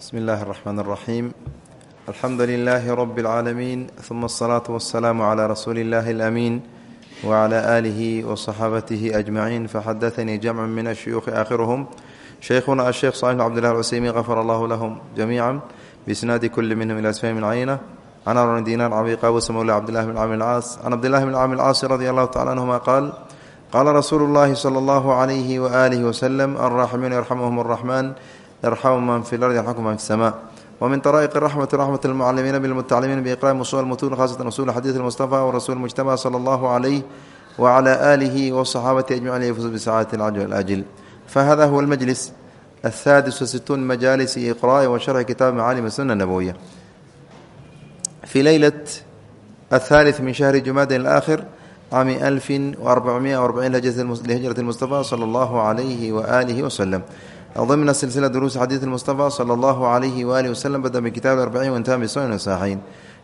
bsmi اllahi الرحmn الرaxيim alxamdu لilaahi rb اlcaalamiin ثuma الصlaaةu والsalaam عlى rasuuli اllahi اlأmiin wعlى آlihi وصaxaabatihi أجmaciin faxadaثanii jamcu min الshuyuuخi aakhiruhm shaykhuna aلsheikh صالح بn cbdillah اlcuseymiin غafar allahu lahm jamiica bisnaadi kuli minhm ilى sfahim min cayna can arn dinar abi qaabus mowla cbdillahi bn cami اlcaas can cabdillahi bn cami اlcaasi radi allahu tacala anhuma qaal qaala rasuulu اllahi slى اllahu عalayhi waآlihi wslm alraaximuun yarxamuhm الraxman yarxamu man fi lardi yarxamku man fi samaa wmin raiq raxmati raxmat lmucalimiina bilmutacalimiin biqraam usul mutun khasatan usul xadiid mustafa warasul mujtama sala allahu calayh wacala aalihi wasaxaabati ajmaciin yafuz bisacaati alcajl alaajil fahada huwa almajlis ahaadis situun majaalis iqraai wa sharxi kitaab macaalim suna nabowiya fi leylat athaali min shahri jumaadin alaakhir cami alfin arbacmiya arbaciin lihijrat lmustafa sala allahu calayhi waaalihi waslem ضمن سلسلة دروس حديث المصطفى صلى الله عليه وآله وسلم بدأ من كتاب الأربعين وانتهى بسنن الصحيحين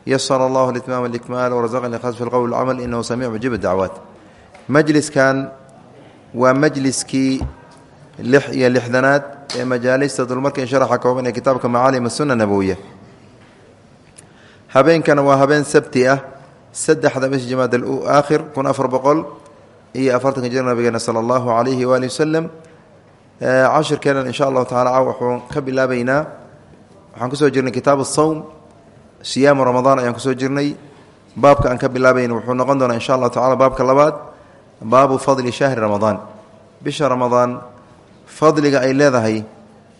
يسر الله الإتمام والإكمال ورزقني الإخلاص في القول والعمل إنه سميع مجيب الدعوات مجلس كان ومجلسكii lix iyo lixdanaad ee majaalista dulmarka sharaxa kooban ee kitaabka macaalim الsuna nabowiya habeenkana waa habeen sabti ah saddexda bish jamaad aakhir kun afar boqol iyo afartanka jir nabigeena salى اllahu عalayhi waali waslem cashirkeenan insha allahu tacala waxuun ka bilaabeynaa waxaan ku soo jirnay kitaab asawm siyaamu ramadaan ayaan ku soo jirnay. Baabka aan ka bilaabayna wuxuu noqon doonaa insha allahu tacala baabka labaad baabu fadli shahri ramadaan. Bisha ramadaan fadliga ay leedahay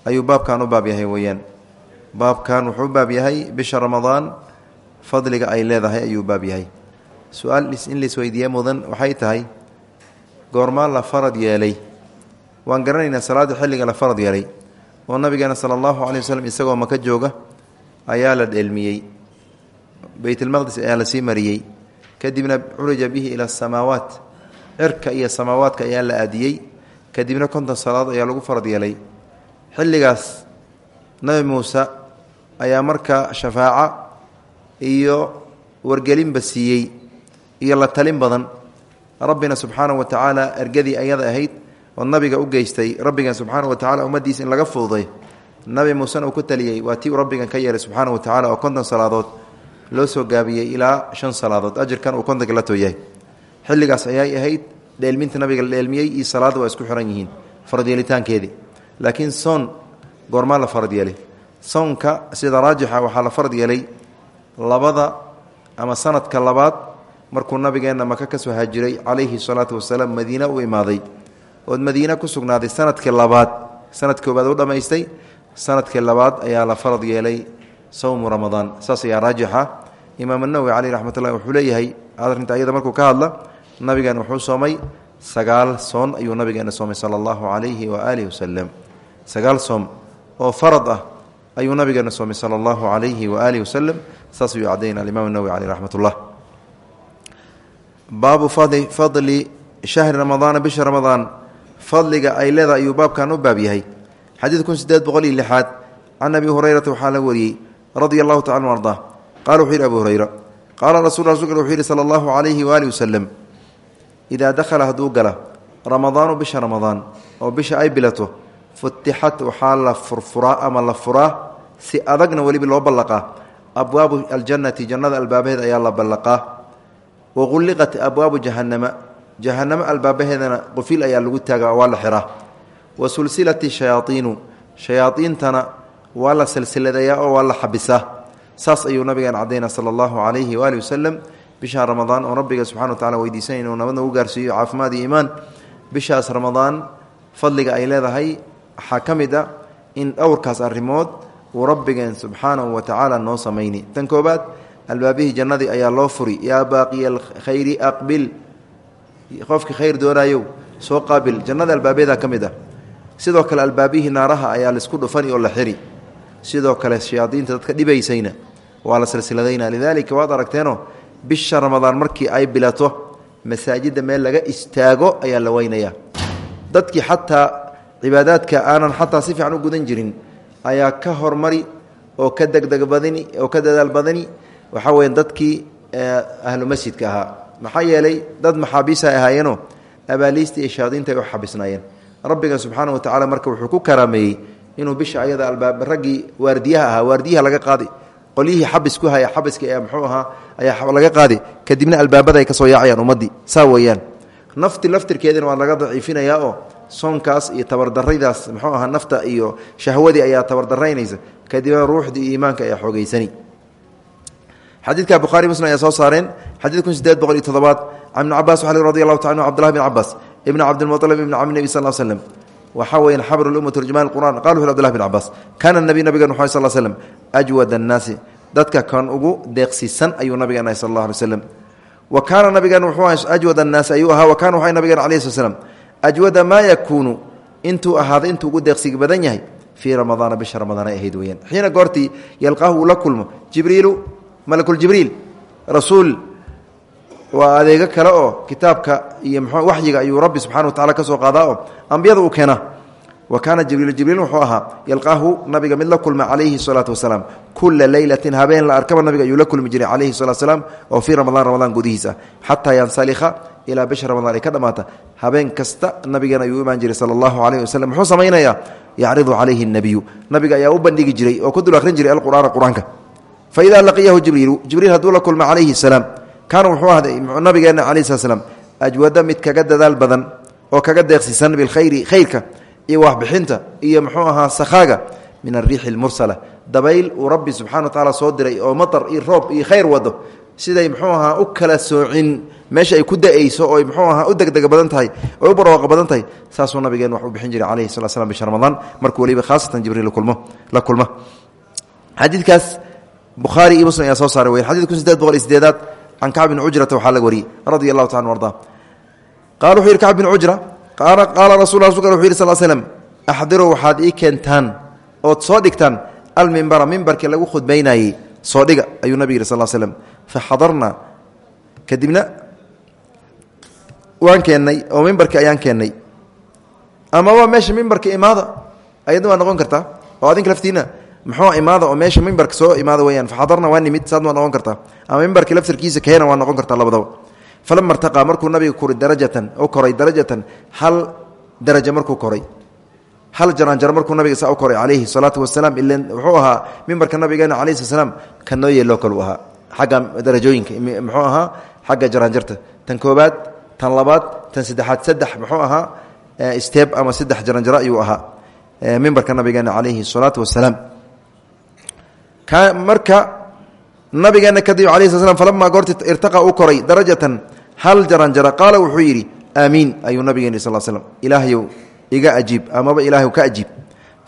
ayuu baabkan u baab yahay weeyaan. Baabkan wuxuu u baab yahay bisha ramadaan fadliga ay leedahay ayuu baab yahay. Su'aal in laisweydiiye mudan waxay tahay goormaa la farad yeelay waan garanaynaa salaada xilliga la farad yeelay oo nabigeena sala allahu calay waslem isagoo maka jooga ayaa la dheelmiyey. Beytlmaqdis ayaa la sii mariyey. Kadibna curija bihi ila asamaawaat cirka iyo samaawaadka ayaa la aadiyey. Kadibna konton salaadood ayaa lagu farad yeelay. Xilligaas nabi muuse ayaa markaa shafaaca iyo wargelinba siiyey iyo la talin badan. Rabbina subxaanahu wa tacaala ergadii ayada ahayd oo nabiga u geystay rabbigan subxaana wa tacala ummaddiisa in laga fududay nabi muusena uu ku taliyey waa tii uu rabbigan ka yeelay subxaana wa tacala oo konton salaadood loo soo gaabiyey ilaa shan salaadood. Ajirkan uu kontonka la tooyahay xilligaas ayay ahayd dheelminta nabiga la dheelmiyey iyo salaadda waa isku xiran yihiin faradyeelitaankeedii laakiin soon goormaa la farad yeelay. Sida raajixa waxaa la farad labada ama sanadka labaad markuu nabigeenna maka ka soo haajiray calayhi salaatu wasalaam madiina u imaaday ood madiine ku sugnaaday sannadkii labaad sanad koobaad u dhammaystay sannadkii labaad ayaa la farad yeelay sowmu ramadaan. Saas ayaa raajixa imaam anawowi caleyh raxmat ullahi wuxuu leeyahay ayada markuu ka hadla nabigeena wuxuu soomay sagaal soon ayuu nabigeena soomay sala allahu calayhi waaalihi wasalem sagaal soom oo farad ah ayuu nabigeena soomay sala allahu calayhi waaalihi wasalem saas ayuu caddaynaa alimaam nawowi caleyh raxmat ullah baabu fadli shahri ramadaana bisha ramadaan fadliga ay leedahay ayuu baabkan u baab yahay. Xadiid kun sideed boqol iyo lixaad can abi hurayrata waxaa la wariyey radia allahu tacala anu ardaa qala wuxuu yidhi abu hurayra qaala rasul rasulka wuxuu yidhi sala allahu calayhi waaalih wasalam idaa dakhala hadduu gala ramadaanu bisha ramadaan oo bisha ay bilato futixat waxaa la furfuraa ama la furaa si adagna weliba loo ballaqaa. Abwaabu aljannati jannada albaabaheed ayaa la ballaqaa. Waqulliqat abwaabu jahannama jahanamo albaabaheedana qufil ayaa lagu taaga waa la xiraa. Wa sulsilati shayaaiinu shayaaiintana waa la silsiladeeyaa oo waa la xabisaa. Saas ayuu nabigan cadayna sala allahu calayhi waali wasalam bisha ramadaan oo rabbiga subxana wa tacala weydiisanay inuu nabadna u gaarsiiyo caafimaad iyo iimaan. Bishaas ramadaan fadliga ay leedahay waxaa ka mid a in dhowrkaas arrimood uu rabbigeen subxaanahu wa tacaala noo samayni. Tan koobaad albaabihii jannadii ayaa loo furi yaa baaqiya alkhayri aqbil qofkii khayr doonayow soo qaabil. Jannada albaabyada ka mid ah. Sidoo kale albaabihii naaraha ayaa la isku dhufani oo la xiri. Sidoo kale shayaadiinta dadka dhibaysayna waa la silsiladayna. Lidaalika waad aragteenoo bisha ramadaan markii ay bilato masaajidda meel laga istaago ayaa la weynayaa dadkii xataa cibaadaadka aanan xataa si fiican u gudan jirin ayaa ka hormari oo ka degdeg badani oo ka dadaal badani. Waxaa weya dadkii ahlu masjidka ahaa maxaa yeelay dad maxaabiisa ay ahaayeenoo abaaliista iyo shayaadiinta ay u xabisnaayeen. Rabbiga subxaana wa tacala marka wuxuu ku karaameeyey inuu bisha ayada albaab raggii waardiyaha ahaa waardiyaha laga qaadi qolyihii xabis ku haya xabiska ee muxuu ahaa ayaa laga qaadi kadibna albaabada ay ka soo yaacayaan ummaddii saa weeyaan. Nafti laftirkeedina waa laga daciifinayaa oo soonkaas iyo tabardaraydaas muxuu ahaa nafta iyo shahwadii ayaa tabardaraynaysa kadibna ruuxdii iyo iimaanka ayaa xoogeysani xadiidka bukhaari muslim ayaa soo saareen xadiid kun sideed boqol iyo toddobaad can ibni cabas waxaa radi allahu taala cbdullahi bn cabbaas ibni cabdilmualib ibni cami nebi sal l slem waxaa weyan xabru lumma turjumaan qur'an qala wuxu abdulahi bn cabbaas kaana nabiy nabigan wuxu sal slem ajwad annaasi. Dadka kan ugu deeqsiisan ayuu nabigan ahay sal allah alay slam wa kaana nabigan wuxuu ajwad annaasi ayuu ahaa wa kana waxay nabigan alayh sl slam ajwada maa yakuunu intuu ahaaday intuu ugu deeqsiga badan yahay fii ramadaana bisha ramadaan ay ahayd weyaan xiina goortii yalqaahu uu la kulmo jibriilu malakuljibriil rasuul waa adeego kale oo kitaabka iyo waxyiga ayuu rabbi subxana wa tacala ka soo qaadaa oo ambiyada uu wa kaana jibriil jibriil wuxuu ahaa yalqaahu nabiga mid la kulma calayhi salaatu wasalaam. Kula leylatin la arkaba nabiga ayuu la kulmi jiray calayhi salatu salaam oo fii ramadaan ramadaan gudihiisa. Xataa yansalikha ilaa bisha ramadaan ka dhammaata habeen kasta nabigeena ayuu imaan jiray sala allahu calayhi waslem muxuu samaynayaa? Yacridu calayhi nabiyu nabiga ayaa u bandhigi jiray oo ku dul akhrin jiray alqur'aana qur'aanka fa idaa laqiyahu jibriilu jibriil hadduu la kulma calayhi salaam kaana wuxuu ahday nabigeena calayi slat slam ajwada mid kaga dadaal badan oo kaga deeqsiisan bilkhayri khayrka iyo waxbixinta iyo muxuu ahaa sakhaaga min ariixi lmursala dabayl uu rabbi subxana wa tacaala soo diray oo matar iyo roob iyo khayr wado siday muxuu ahaa u kala soocin meesha ay ku da'ayso oy muxuu ahaa u degdega badan tahay oy u barwaaqa badan tahay kulmo bukhaari iyo muslim ayaa soo saaray weyan xadid kun sideed boqol iyo sideedaad can kacb bn cujrata waxaa laga wariyey radia allahu taala arda. Qala wuxuu yidhi kacb bin cujra qaala rasul rasulka wuxu yidhi sal slm axdiruu waxaad ii keentaan ood soo dhigtaan almimbara mimbarkii lagu khudbaynayey soo dhiga ayuu nabig yidhi sal slm faxadarna kadibna waan keennay oo mimbarkii ayaan keennay amaba meesha mimbarka imaada ayadna muxuu imaada oo meesha mimbarka soo imaada weyaan faxadarna waa nimid saad waa noqon kartaa. Ama mimbarka laftirkiisa keena waa noqon kartaa labadaba. Falama irtaqaa markuu nabiga kori darajatan u koray darajatan hal daraja markuu koray. Hal jaraanjaro markuu nabiga saa u koray calayhi salaatu wasalaam ilan wuxuu ahaa mimbarka nabigeena calayhi sala slam kan noo yeeloo kale u ahaa. Xagga darajooyinka muxuu ahaa xagga jaraanjarta. Tan koobaad tan labaad tan saddexaad saddex muxuu ahaa steeb ama saddex jaranjaro ayuu ahaa mimbarka nabigeena calayhi salaatu wasalaam marka nabigeena kadib ala sl slam falamaa goorti irtaqa u koray darajatan hal jaranjara qaala wuxuu yidhi aamiin ayuu nabigeena sal slm ilaahyow iga ajiib amaba ilaahw ka ajiib.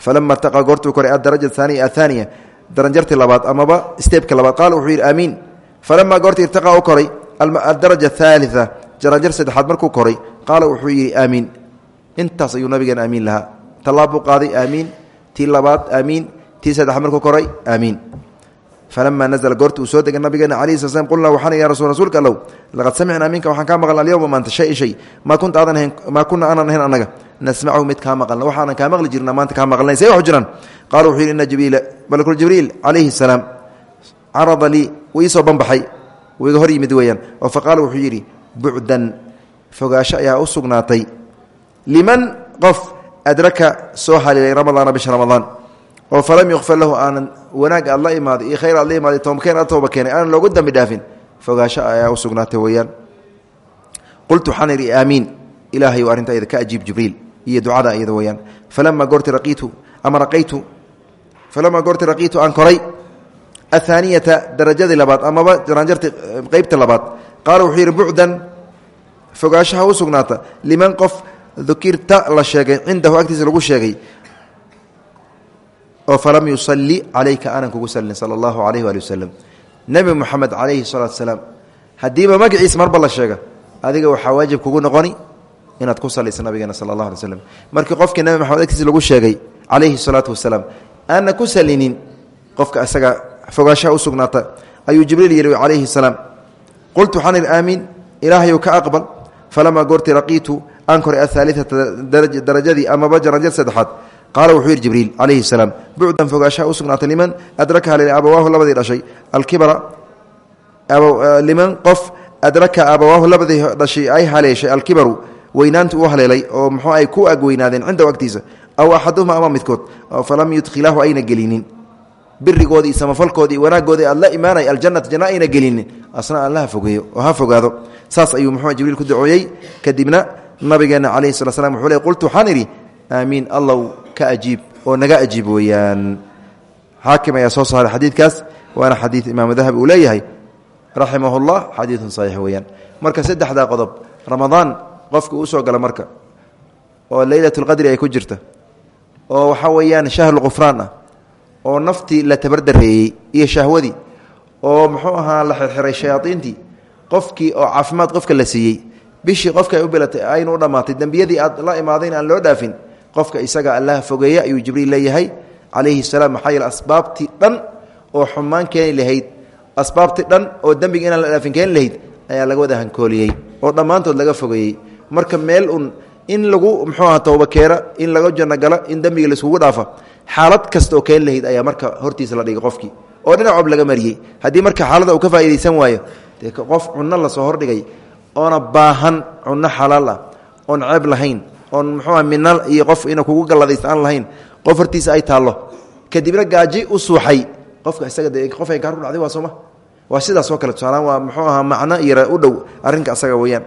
Falama irtaqa goortuu koray adaraja aaniya ahaaniya daranjartii labaad amaba steebka labaad. Qaala wuxuu yidhi aamiin. Falamaa goorti irtaqa u koray adaraja athaalia jaranjar saddexaad markuu koray. Qaala wuxuu yidhi aamiin. Intaas ayuu nabigeena aamiin lahaa. Tallaabuu qaaday aamiin. Tii labaad aamiin tii saddexaad markuu koray aamiin falama nazla goorta uu soo degay nabigeena alayh sl slm qulnaa waxaan ya rasul rasuulka allow laqad samicnaa minka waxaan kaa maqlna alyowma maanta shayin shay. Maa kunta aadan ahayn maa kuna aanan ahayn annaga. Nasmachu mid kaa maqalna waxaanan kaa maqli jirna maanta kaa maqlnay say wax jiraan. Qaala wuxuu yidhi ina jibriila malakul jibriil calayhi salaam carada lii wuu iisoo banbaxay wuu iga hor yimid weeyaan. Oo faqaala wuxuu yidhi bucdan fogaasho ayaa u sugnaatay. Liman qof adraka soo haliilay ramadaana bisha ramadaan oo falam yukfar lahu aanan wanaag aad la imaaday iyo khayr aad la imaaday toobakeen aad tooba keenay dambi dhaafin fogaasho ayaa u sugnaatay qultu waxaan idhi aamiin ilaahay arrinta ayada ka iyo ducada iyada weeyaan. Falamaa goorti raqiitu ama raqaytu falamaa goorti raqiitu aan koray athaaniyata darajadii labaad amaba jaraanjarti qeybta labaad. Qaala wuxuu yidhi fogaashaha u liman qof dukirta la sheegay cindahu agtiisa lagu sheegay oo falam yusali calayka aanan kugu salin sala allahu alayh waali wasalam nebi moxamed calayhi salaatu salaam haddiiba marba la sheega. Adiga waxaa waajib kugu noqoni inaad ku salaysa nabigeena sala allah alay slam markii qofkii nebi moxamed agtiisa lagu sheegay calayhi salaatu wasalaam aanna ku salinin qofka isaga fogaashaha u sugnaata ayuu jibriil yidhi calayhi qultu waxaan idhi aamiin ka aqbal. Falamaa goorti raqiitu aan koray ahaaliata darajadii amaba jaranjad saddexaad qaala wuxuu yidhi jibriil calayhi salaam bucdan fogaashaha u sugnaatay liman adraka abawaahu labadii dhashay. Alkibara liman qof adraka abawaahu labadii dhashay ay haleeshay alkibaru weynaantu u haleelay oo muxuu ay ku ag weynaadeen cindahu agtiisa aw axaduhuma ama midkood? Falam yudkhilaahu ayna gelinin. Birigoodi iyo samafalkoodi iyo aad la imaanay aljanata janna ayna gelinin. Asna ha fogeeyo oo ha fogaado. Saas ayuu muxuu jibriil ku ducooyey kadibna nabigeena calayhi sala slam wuxuu le qultu waxaan idhi aamiin allow ka ajiib oo naga ajiib weeyaan. Xaakim ayaa soo saaray xadiidkaas waana xadiid imaamu dahabi uu leeyahay raximah llah xadiidun saxiix weeyaan. Marka saddexdaa qodob ramadaan qofka uu soo gala marka oo leylatulqadri ay ku jirta oo waxaa weeyaan shahrulqufraan ah oo naftii la tabardareeyey iyo shahwadii oo muxuu ahaa la xirxiray shayaaiintii qofkii oo caafimaad qofka la siiyey bishii qofka ay u bilatay aynu u dhammaatay dembiyadii aad la imaadayn aan loo dhaafin qofka isaga allaha fogeeya ayuu jibriil leeyahay calayhi salaam maxaa yeele asbaabtii dhan oo xumaan keeni lahayd asbaabtii dhan oo dembiga inaan la dhaafin keeni lahayd ayaa laga wada hankooliyey oo dhammaantood laga fogeeyey. Marka meel un in lagu muxuu aha towbakeena in laga janno galo in dembiga laiskugu dhaafa xaalad kasta oo keeni lahayd ayaa marka hortiisa la dhigay qofkii. Oo dhinacoob laga mariyey. Haddii marka xaalada uu ka faa'idaysan waayo qof cunno la soo hordhigay oona baahan cunno xalaal ah oon ceeb lahayn oon muxuuah mina iyo qof ina kugu galladaysta lahayn qof hortiisa ay taallo. Kadibna gaaji u suuxay. Qofka isaga de qof ay gaar ku dhacday waa sooma waa sidaas oo kale tusaalaan waa muxuu ahaa macno yara u dhow arrinka asaga weeyaan.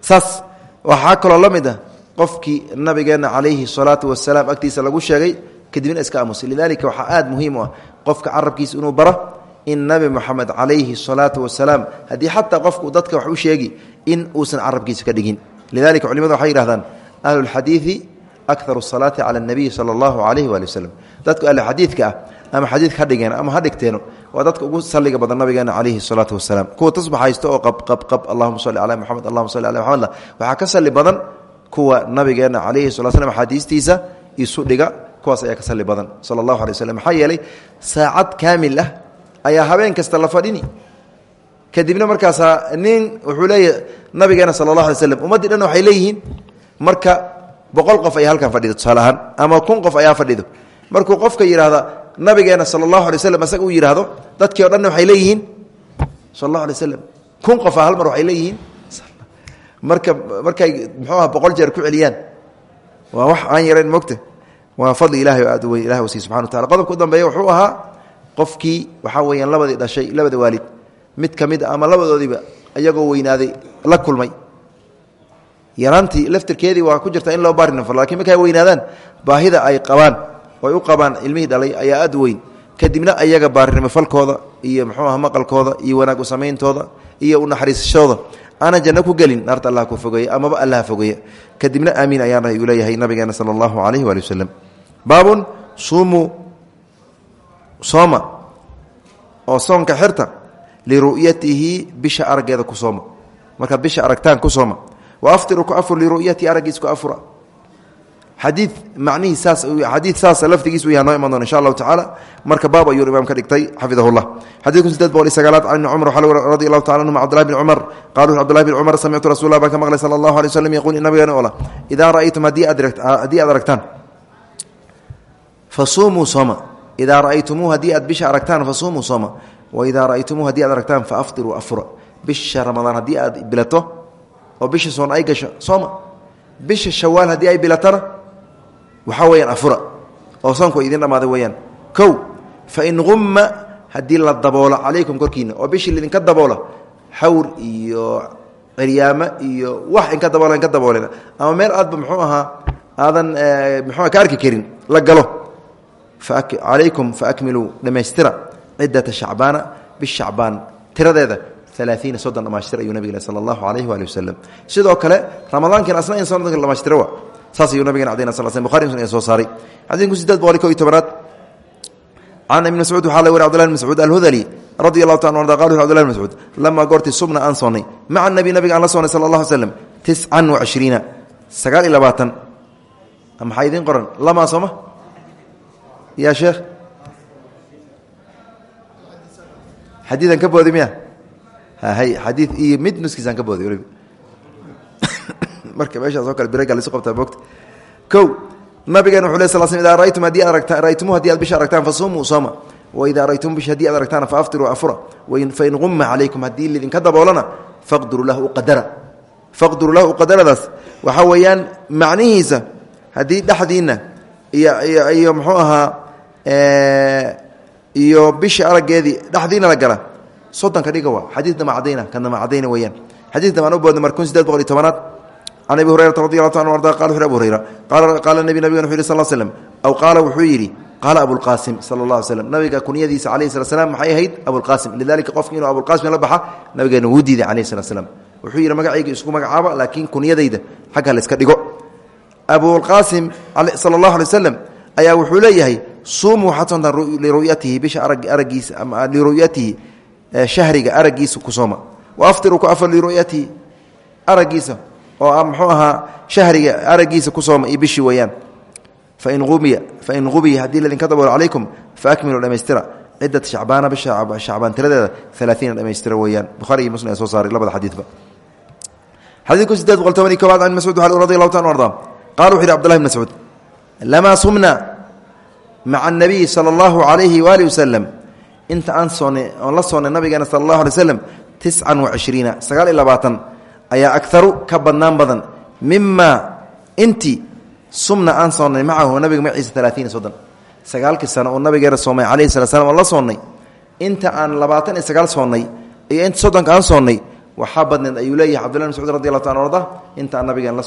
Saas waxaa kaloo la ah qofkii nabigeenna calayhi salaatu wasalaam agtiisa lagu sheegay kadibna iska aamusay lidalika waxaa aada muhiim u ah qofka carabkiisa inuu baro in nabi moxamed calayhi salaatu wasalaam haddii xataa qofku dadka wax u sheegi in uusan carabkiisa ka dhigin lidalika culimadu waxay yihahdaan ahlulxadiidi akaru salaati cala اnabiyi sala allahu alayhi waali waslem dadku ahluxadiidka ah ama xadiid ha dhigeen ama ha waa dadka ugu saliga badan nabigeena calayhi salaatu wasalaam kuwa tasbax haysto oo qabqabqab allahuma salli cala moxamed allahuma salli ala moxamed waxaa ka sali badan kuwa nabigeena calayhi sala slam axaadiistiisa isu dhiga kuwaas ayaa ka sali badan sala allahu alay waslem maxaa yeelay saacad ayaa habeen kasta la fadhini kadibna markaasaa nin wuxuu leeyahy nabigeena sala allah alay slam ummaddii dhan waxay leeyihiin marka boqol qof ayaa halkan fadhido tusaale ahaan ama kun qof ayaa fadhido. Markuu qofka yidhaahda nabigeena sala allahu alay waslam isaga uu yidhaahdo dadkii o dhanna waxay leeyihiin? Sala allahu alay waslam kun qofa hal mar waxay leeyihiin? Marka markay muxuu aha boqol jeer ku celiyaan. Waa wax aan yarayn mogta waa fadli ilahay oo aad u weyn ilahi siiy subxana wa tacala qodobka u dambeeya wuxuu ahaa qofkii waxaa weeyaan labadii dhashay labada waalid mid ka mid a ama labadoodiiba iyagoo weynaaday la kulmay. Yaraantii laftirkeedii waa ku jirta in loo baarinafar laakiin markay weynaadaan baahida ay qabaan oo ay u qabaan ilmihii dhalay ayaa aad weyn. Kadibna ayaga baarinimo falkooda iyo muxuu aha maqalkooda iyo wanaag u samayntooda iyo u naxariisashooda. Aanan janno ku gelin naarta allah ku fogeeya amaba allaha fogeeya kadibna aamiin ayaana uu leeyahay nabigeena sala calayhi waali wasalam baabun suumuu sooma oo soonka xirta liru'yatihi bisha araggeeda ku sooma markaad bisha aragtaan ku sooma wa aftiru ku afur liru'yatihi araggiis ku afura xadii macnihii saas xadiid saasa lafdigiis u yaha noo iman doona insha allahu tacaala marka baab ayuu imaam ka dhigtay xafidahullah xadidku sideed boqol iyo sagaalaad can ibni cumar waxaa radi allahu tacala anhuma cabdullahi bn cumar qaaluu cabdullahi bn cumar samictu rasulah baan ka maqlay sala allahu alay waslm yaquul nabigeena ola idaa ra'aytum haddii aad aragtaan fasuumuu sooma idaa ra'aytumuu haddii aad bisha aragtaan fasuumuu sooma wa idaa ra'aytumuu haddii aad aragtaan faaftiruu afura bisha ramadaan haddii aad bilato oo bisha soon ay gasho sooma. Bisha shawaal haddii ay bilatana waxaa weyaan afura oo soonku idin dhammaaday weyaan kow fa in humma haddii la daboolo calaykum korkiina oo bishii lidinka daboola xawr iyo ciryaamo iyo wax inka daboola inka daboolena ama meel aadba muxuu ahaa dhammaystira ciddata shacbaana bishacbaan tiradeeda alaaiina soddon dhamaystir ayuu nabig sala allahu alayhi waali wasalam sidoo kale ramadaankiina asna in soddonka dhamaystira wa saas ayuu nabigeen cadayna sal sl bukhari muslim soo saaray xadiidku sideed boqol ko iyo tobanaad can ibni mascuud waxaa la wari cbdullahi bn mascuud alhudali radi allahu taala arda qal cbdullahi bn mascuud lamaa goortii subna aan soonnay maca nabi nabiga aan la soonnay sala allah slam tiscan wa cishriina sagaal iyo labaatan maxaa idiin qoran lamaa sooma ya sheekh xadiidan ka boodi miya hay xadii iyo mid nuskiisaan ka booday marka meeshaas oo kale biraga laisu qabtaa moogta kow nabigeena wuxu ley sal sl idaa raytum haddii aad aragtaan raytumuhu aad bisha aragtaan fasumuu sooma wa idaa raytum bisha haddii aad aragtaan fa aftiruu afura fain humma calaykum haddii lidinka daboolana faqduruu lahu uqadara faqduruu lahu uqadaradaas waxaa weeyaan macnihiisa haddii dhexdiinna iyo iyo muxuu ahaa iyo bisha araggeedii dhexdiina la gala. Soddonka dhiga waa xadiid dama cadayna kan dama cadayna weeyaan. Xadiid damaan u boodna mar kun sideed boqol iyo tobanaad. Can abi hurayrata radi allahu ta anu arda qala wuxu abu hurayra qaala nebi nabigan wuxu yhi sal slm aw qaala wuxuu yidhi qaala abulqaasim sala allah alay slm nabiga kunyadiisa calayhi slat slam maxay ahayd? Abulqaasim lidalika qofki inuu abulqaasim la baxa nabigeena wuu diiday calayhi slat slam wuxuu yidhi magacayga isku magacaaba laakiin kunyadayda xagga la iska dhigo. Abulqaasim sala allahu alay waslem ayaa wuxuu leeyahay suumuu waxaad soontaan liruyatihi bisha aragiisa ama liruyatihi shahriga aragiisa ku sooma. Wa aftiruu ku afar liruyatihi aragiisa oo ah muxuu ahaa shahriga aragiisa ku sooma iyo bishii weeyaan. Fain umiya fain gubiya haddii laydinka daboolo calaykum faakmilu dhamaystira. Cidat shacbaana bisha shacbaan tiradeeda alaaiina dhamaystira weeyaan. Buhaari iyo muslim ee soo saaray labada xadiidba xadiidku sideed boqol toban iyo kobaad can mascuud radi allahu ta arda qala wuxu yhi abdullahi bn mascuud lamaa sumna maca anabiyi sala allahu calayhi waali wasalam inta aan soonnay oon la soonnay nabigeena sala allahu alay slam tiscan wa cishriina sagaal iyo labaatan ayaa agaru ka badnaan badan mima inti sumna aan soonnay macahu nabiga maciisa alaaiina soddon sagaalkii sano uu nabigeena soomay calayhi sala slam oon la soonnay inta aan labaatan iyo sagaal soonnay iyo inta soddonka aan soonnay waxaa badneed ayuu leeyahay cabdullahi mascuud radi allahu ta arda inta aan nabigeen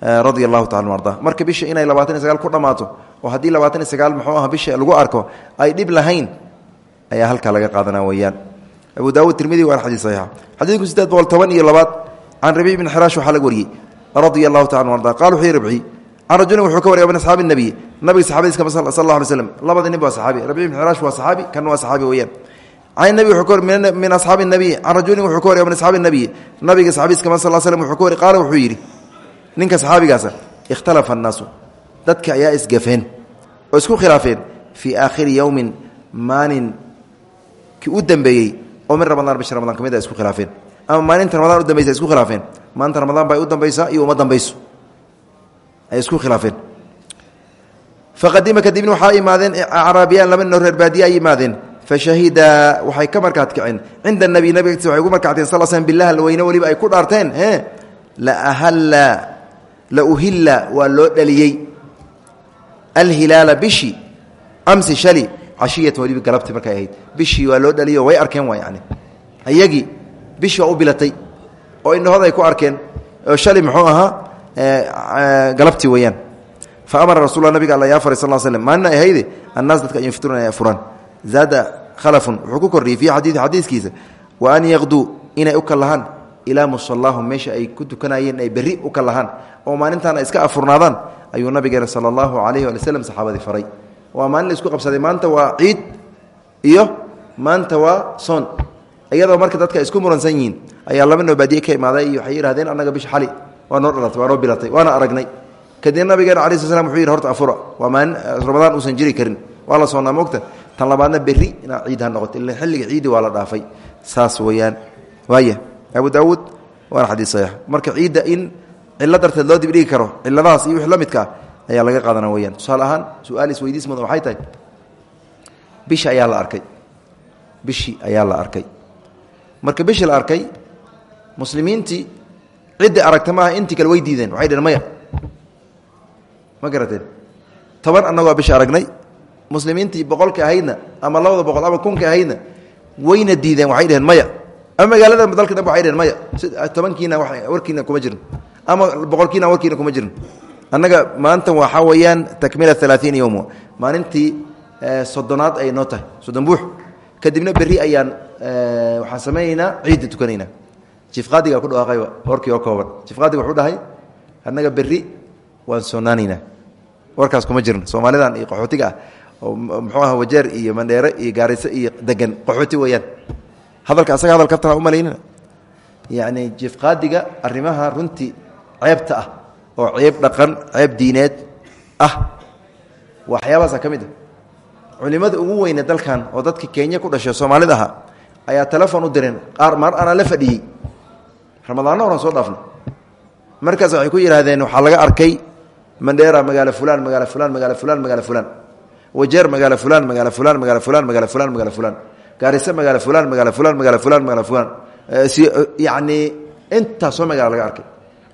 radia allahu taala arda. Marka bisha inay labaatan iyo sagaal ku dhammaato oo haddii labaatan iyo sagaal muxuu aha bisha lagu arko ay dhib lahayn ayaa halkaa laga qaadana weeyaan. Abu daawud tirmidi waana xadiis saxiixa. Xadiidku siddeed boqol toban iyo labaad can rabiic bn xiraash waxaa laga wariyey radia allahu taala arda. Qala wuxuu yihi rabci can rajulin wuxuu ka warya min asxaabi nabiy nabiga saxabadiis kama sal allah alay slam labada nin waa saxaabi rabiic bn xiraash waa saxaabi kanna waa saxaabi wari min asxaabi nabiy can rajulin wuxuu ka warya min asxaabi nabiy nabiga saxaabiis kama sal slam wuxuu ka wari qaala wuxuu yidhi ninka saxaabigaasa ikhtalafa annaasu. Dadka ayaa isgafeen oo isku khilaafeen fii aakhiri yowmin maalin kii u dambeeyey oo min ramadaan ramadan ka mid a isku khilaafeen. Ama maalinta ramadaan u dambaysa isku khilaafeen. Maalinta ramadaan bay u dambaysaa iyo uma dambayso. Ay isku khilaafeen. Faqadima kadibna waxaa imaadeen acraabiyaan laba noo ay imaadeen. Fashahida waxay ka markaad kaceen cinda nabi nabiga waxay ugu markacteen sal slm bilah la weyne weliba ay ku dhaarteen e la ahalla la uhilla waa loo dhaliyey. Alhilaala bishii amsi shali cashiyatan weliba galabti markay ahayd. Bishii waa loo dhaliyo way arkeen waa yani ayagii bishii u bilatay oo indhahooda ay ku arkeen shali muxuu ahaa galabtii weeyaan. Fa amara rasul nabiga alla yaa faray sal slm maalina ahayde? Annaas dadka an yuftiruna ay afuraan zaada khalafun wuxuu ku kordhiyey fii xadiiskiisa. Wa an yaqduu inay u kallahaan ilaa musallaahum meesha ay ku ay berri u oo maalintaana iska afurnaadaan ayuu nabigeena sala allahu calayhi waali saxaabadii faray. Waa maalin isku qabsaday maanta waa ciid iyo maanta waa soon. Iyadoo marka dadka isku muransan yihiin ayaa laba noo ka imaaday iyo waxay yidhahdeen annaga bisha xali waa noo dhalatay waa noo bilatay waana aragnay. Kadibna nabigeena alai sl wuxuu yidhi horta afura waa maalin ramadaan uusan jiri karin waa la soonnaa moogta tan labaadna berri inaa ciid ha noqoto ila xilliga ciiddi waa la dhaafay. Saas weeyaan. Waaya abu daawuud waana xadiis saxiix. Marka ciidda in cillo darteed loo dibdhigi karo cilladahaas iyo wix la midka ah ayaa laga qaadana weyaan tusaale ahaan su'aal isweydiis mudan waxay tahay bishi ayaa la arkay. Bishii ayaa la arkay. Marka bishii la arkay muslimiintii ciddii aragta intii kale way waxay dheheen maya ma garateen. Toban annagoo bishi aragnay. Muslimiintii boqolka ahaydna ama labada boqol ama kunka ahaydna wayna diideen. Waxay dheheen maya. Ama magaalada dalka dhan waxay dheheen maya tobankiina warkiina kuma jirin ama boqolkiina warkiina kuma jirin. Annaga maanta waxaa weeyaan takmila alaaiin yowm maalintii soddonaad ay noo tahay. Soddon buux. Kadibna berri ayaan waxaan samaynaynaa ciidda tukanaynaa. Jiifqaadigaa ku dhawaaqayba warkii oo kooban. Jiifqaadiga wuxuu dhahay annaga berri waan soonaanaynaa warkaas kuma jirno soomaalidan iyo qaxootiga ah oo muxuu aha wajeer iyo mandheere iyo gaariso iyo degan qaxooti weeyaan. Hadalka asaga hadal kabtana u malaynina yacni jiifqaadiga arrimaha runtii ceebta ah oo ceeb dhaqan ceeb diineed ah waxyaabaasa ka mid a culimada ugu weyne dalkan oo dadka kenya ku dhashay soomaalida ahaa ayaa telefon u direen qaar maar anaa la fadhiyey ramadaanna horan soo dhaafna markaas waxay ku yidhaahdeen waxaa laga arkay mandheera magaalo fulaan magaalo fulaan magaalo fulaan magaalo fulaan wajeer magaalo fulaan magaalo fulaan magaalo fulaan magaalo fulaan magaalo fulaan gaariso magaalo fulaan magaalo fulaan magaalo fulaan magaalo fulaan yacni intaasoo magaalo laga arkay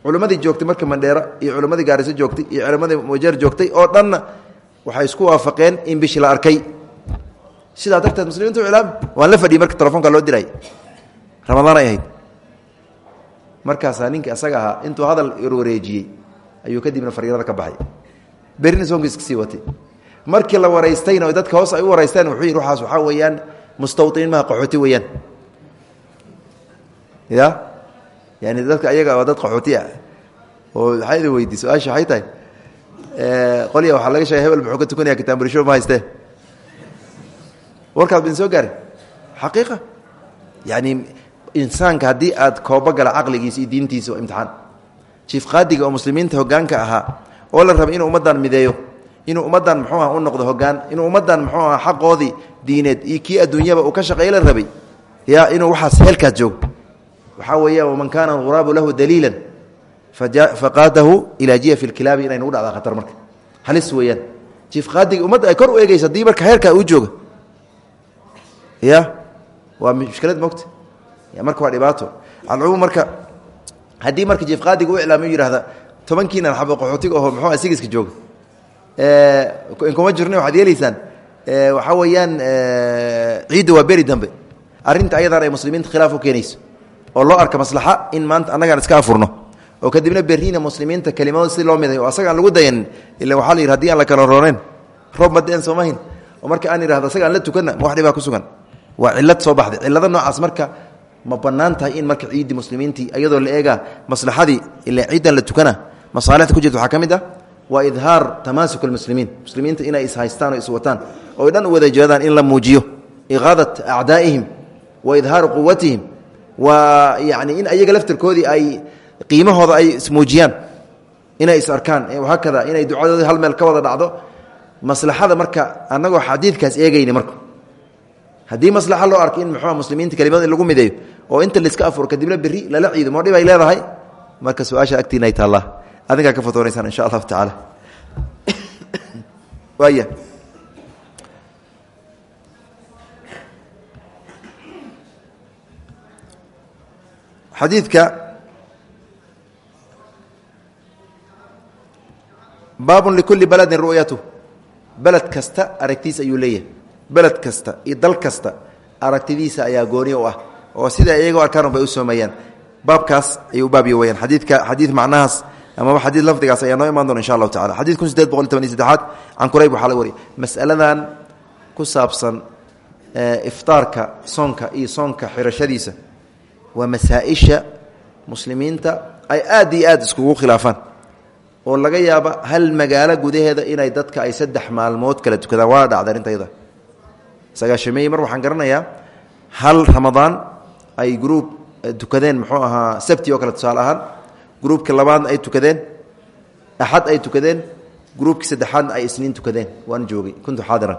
culimmadii joogtay marka mandheera iyo culimmadii gaariso joogtay iyo culimmadii wajeer joogtay oo dhanna waxay isku waafaqeen in bishii la arkay. Sidaa darteed muslimiintu ilaami waan la fadhiyey marka telefonka loo diray ramadaan ay ahayd. Markaasaa ninka isaga ahaa intuu hadal warwareejiyey ayuu kadibna fariidada ka baxay. Berina soonkiis ka sii watay. Markii la waraystayna dadka hoos ay u waraysteen wuxuu yidhi waxaas waxaa weeyaan mustawطiniin maha qaxooti weeyaan. Ya yani dadka ayaga waa dad qaxooti ah oo maxaa idin weydiy su'aasha waxay tahay? Qolya waxaa laga sheegay hebel muxuu ka tukanaya kitaanburisho ma haystee warkaas bin soo gaarin xaqiiqa. Yani insaanka haddii aad koobo gala caqligiisa iyo diintiisa waa imtixaan. Jiif qaadiga oo muslimiinta hogaanka ahaa oo la rabay inuu ummaddan mideeyo inuu ummaddan muxuu aha u noqdo hogaan inuu ummaddan muxuu aha xaqoodii diineed iyo kii adduunyaba uu ka shaqeeyo la rabay ya inuu waxaas heelkaas joogo waxaa weeya waman kaana alghuraabu lahu daliila faqaadahu ilaa jiyafi lkilaabi inay nagu dhacdaa khatar marka. Halis weeyaan. Jiif qaadiga ummadda ay kor u eegeysa haddii marka heerkaa uu jooga ya? Waa mushkilad mogta marka waa dhibaato. Alcumuum marka haddii marka jiif qaadiga u iclaamiyo yihahda tobankiinan xabo qaxootiga oho muxuu sigiska jooga? Inkuma jirno waxaad yeelaysaan. Waxaa weeyaan ciidda waa beri dambe. Arrinta ayadan ay muslimiinta khilaaf u keenayso oo loo arka maslaxa in maanta annagaan iska afurno. Oo kadibna berriina muslimiinta kelimadooda si loo miday oo asaga aan lagu dayanin ila waxaa la yidhi haddii aan la kala rooneen roob madeen soomahin oo marka aan idhahdo asaga aan la tukanna ma wax dhibaa ku sugan. Waa cillad soo baxday. Cillada noocaas marka ma bannaan tahay in marka ciiddii muslimiintii iyadoo la eegaa maslaxadii ila ciiddan la tukana. Masaalixda ku jirta waxaa ka mid ah waa idhaar tamaasuk almuslimiin muslimiinta inay ishaystaan oo iswataan oo dhan u wada jeedaan in la muujiyo. Iqaadat acdaa'ihim wa idhaaru quwatihim waa yani in ayaga laftirkoodii ay qiimahooda ay ismuujiyaan inay is arkaan. Hakada inay ducadoodii hal meel ka wada dhacdo maslaxada marka annagoo xadiidkaas eegayna marka. Haddii maslaxa loo arko in muxua muslimiinta kelimada in lagu mideeyo oo inta laiska afuro kadibna berri lala ciido moo dhib ay leedahay marka su'aasha agtiina ay ka fatoonaysaan insha allahu tacaala waaya xadiidka baabun likulli baladin ru'yatu. Beled kasta aragtiis ayuu leeyahay. Beled kasta iyo dal kasta aragtidiisa ayaa gooni u ah oo sida iyagoo arkaan bay u soomayaan. Baabkaas ayuu baabyo weyaan xadiidka xadiid macnahaas amaba xadiid lafdigaas ayaa noo imaan doona insha allahu tacala xadid kun sideed boqol toban iyo saddexaad can qurayb waxaa laga wariyay. Mas'aladan ku saabsan iftaarka soonka iyo soonka xirashadiisa waa masaa-isha muslimiinta ay aad iyo aad iskugu khilaafaan oo laga yaaba hal magaalo gudaheeda inay dadka ay saddex maalmood kala tukadaan. Waana dhacda arintayda sagaashameeye mar waxaan garanayaa hal ramadaan ay gruub tukadeen muxuu ahaa sabti oo kale tusaale ahaan gruubka labaadna ay tukadeen axad ay tukadeen gruubkii saddexaadna ay isniin tukadeen. Waan joogay kuntu xaadiran.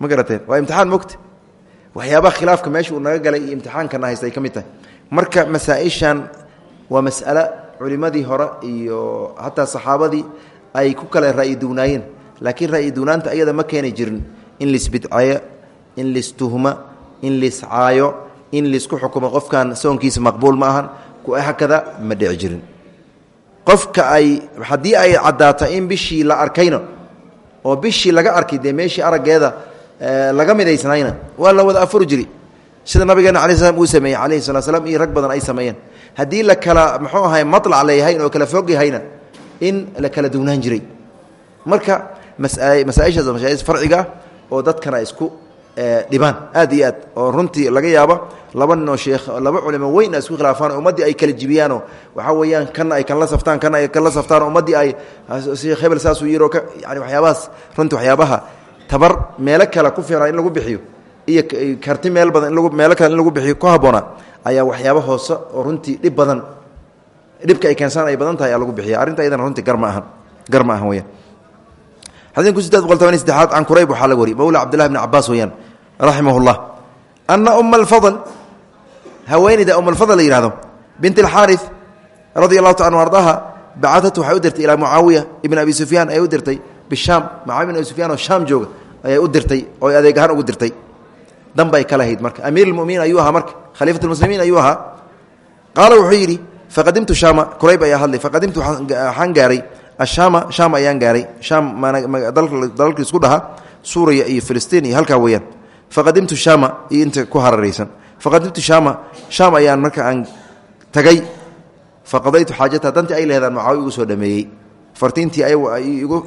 Ma garateen waxyaabaha khilaafka meesha uu naga galay iyo imtixaankana haysta ay ka mid tahay. Marka masaa-ishan waa mas'alo culimadii hore iyo hataa saxaabadii ay ku kale ra'yi duwnaayeen laakiin ra'yi duwnaanta ayada ma keeni jirin. In lisbidceeyo in listuhma in liscaayo in la isku xukumo. Qofkan soonkiisa maqbuul ma ahan. Hakada ma dhici jirin. Qofka ay haddii ay caddaato in bishii la arkayno oo bishii laga arkay dee meeshii araggeeda laga midaysnayna waa la wada afuri jiri. Sida nabigeena ala slam uu sameeyey alayhi salaa slam iyo rag badan ay sameeyeen. Haddii la kala muxuu ahay malac leeyahayn oo kala fog yahayna in la kala duwnaan jiray. Marka masaaishaas masaail farciga oo dadkana isku dhibaan aad iyo aad. Oo runtii laga yaabo laba ninoo sheekh laba culimo weyn a isku khilaafaan ummaddii ay kala jibiyaanoo waxaa weeyaan kana ay kan la saftaan kana ay kan la saftaan ummaddii ay sheekh hebel saasuu yiro yani waxyaabahaas runtii waxyaabaha tabar meelo kale ku fiican in lagu bixiyo iyo karti meel badan meelo kale in lagu bixiyo ku habboona ayaa waxyaaba hoose oo runtii dhib badan dhibka ay keensaan ay badan tahay lagu bixiya arrinta iyadana runtii gar ahan gar ahan weyaan xadiidku sideed boqol toban iyo saddexaad can qurayb waxaa laga mawla cabdillahi bni cabaas weeyaan raximah llah ana uma alfadl haweeneyda um alfadl la yihahdo bint alxaari radia allahu ta an ardaha bacatat waxay u dirtay ibn abi sufyaan ayay u bishaam mucaawiya ibn abi sufyaan oo shaam jooga ayay u dirtay oo adeeg ahaan ugu dirtay danbay ka lahayd marka amiir lmuminiin ayuu ahaa marka khaliifat lmuslimiin ayuu ahaa qaala wuxuu yidhi faqadimtu shaama kurayb ayaa hadlay faqadimtu waxaan gaaray ashaama shaam ayaan gaaray shaam dalalka isku dhaha suuriya iyo filistiin iyo halkaa weeyaan faqadimtu shaama iyo inta ku hararaysan faqadimtu shaama shaam ayaan marka aan tagay faqadaytu xaajata dantii ay lehdaan mucaawi igu soo dhameeyey fartiintii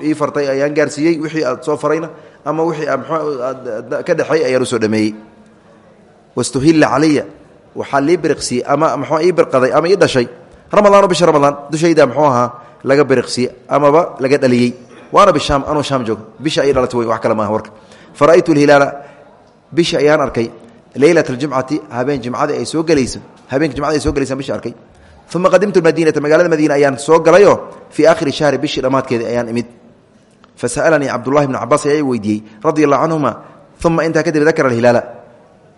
ii fartay ayaan gaarsiiyey wixii aad soo farayna ama wixii ka dhexeey ayaan u soo dhameeyey. Wastuhilla calaya waxaa lii biriqsiyey ama mxuu ii birqaday ama ii dhashay. Ramadaano bisha ramadaan dushayda muxuu ahaa laga biriqsiyey amaba laga dhaliyey. Waana bishaam anuu shaam jooga. Bisha ay dhalatay wey wax kale maaha warka. Fara'aytu lhilaala bisha ayaan arkay. Leylat aljumcati habeen jimcada ay soo gelayso habeenka jimcada ay soo gelaysaan bisha arkay uma qadimtu madiinata magaalada madiina ayaan soo galayoo fii aakhiri shahri bishii dhammaadkeeda ayaan imid fasa'alanii cabdullahi bnu cabaas ayaa weydiiyey radi allahu canhuma uma intaa kadib dakara alhilaala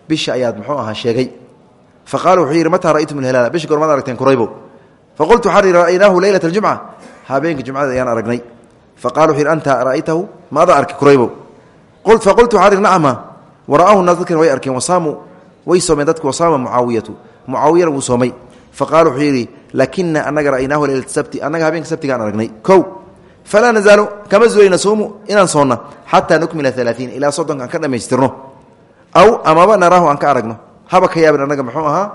bisha ayaad muxuu ahaa sheegay faqala wuxuu yidhi mataa ra'aytum alhilaala bisha gormaad aragteen kuraybow faqultu ihi ra'aynaahu leylata aljumca habeenka jumcada ayaan aragnay faqala wuxuu yidhi anta ra'aytahu ma ada arki kuraybow faqultu ihi nacama wara'ahu naas dadkan way arkeen wasaamuu way soomeen dadku wasaama mucaawiyatu mucaawiyana wuu soomay faqala wuxuu yidhi lakina anaga ra'aynaahu leylata sabti annaga habeenka sabtigaan aragnay kow falaa nazaalu kama zulayna suumu inaan soonna xataa nukmila alaaiin ilaa soddonka aan ka dhammaystirno aw amaba naraahu aan ka aragno haba ka yaabin annaga muxuu ahaa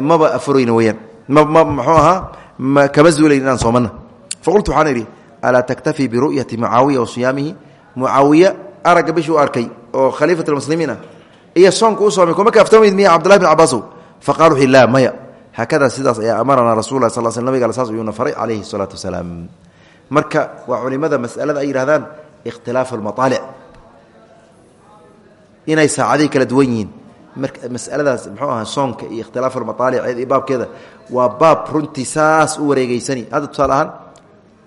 maba afurayna weyaan mma muxuu ahaa kama zuulayn inaan soomana faqultu waxaan idhi alaa taktafii biru'yati mucaawiya wa siyaamihi mucaawiya aragga bishuu arkay oo khaliifat lmuslimiin ah iyo soonka u soomay kuma kaaftoomayd miya cabdullahi bin cabaasow faqala wuxuu laa maya haakada sidaas ayaa amaranaa rasul lah sal sl nabig al saas ayuuna faray calayhi salaatu wasalaam. Marka waa culimada masalada ay yihahdaan ikhtilaafu almaaalic inay saacadihi kala duwan yihiin. Masaladaas mxuu aha soonka iyo ikhtilaafu almaaaliceed iyo baabkeeda waa baab runtii saas u wareegeysani hadda tusaale ahaan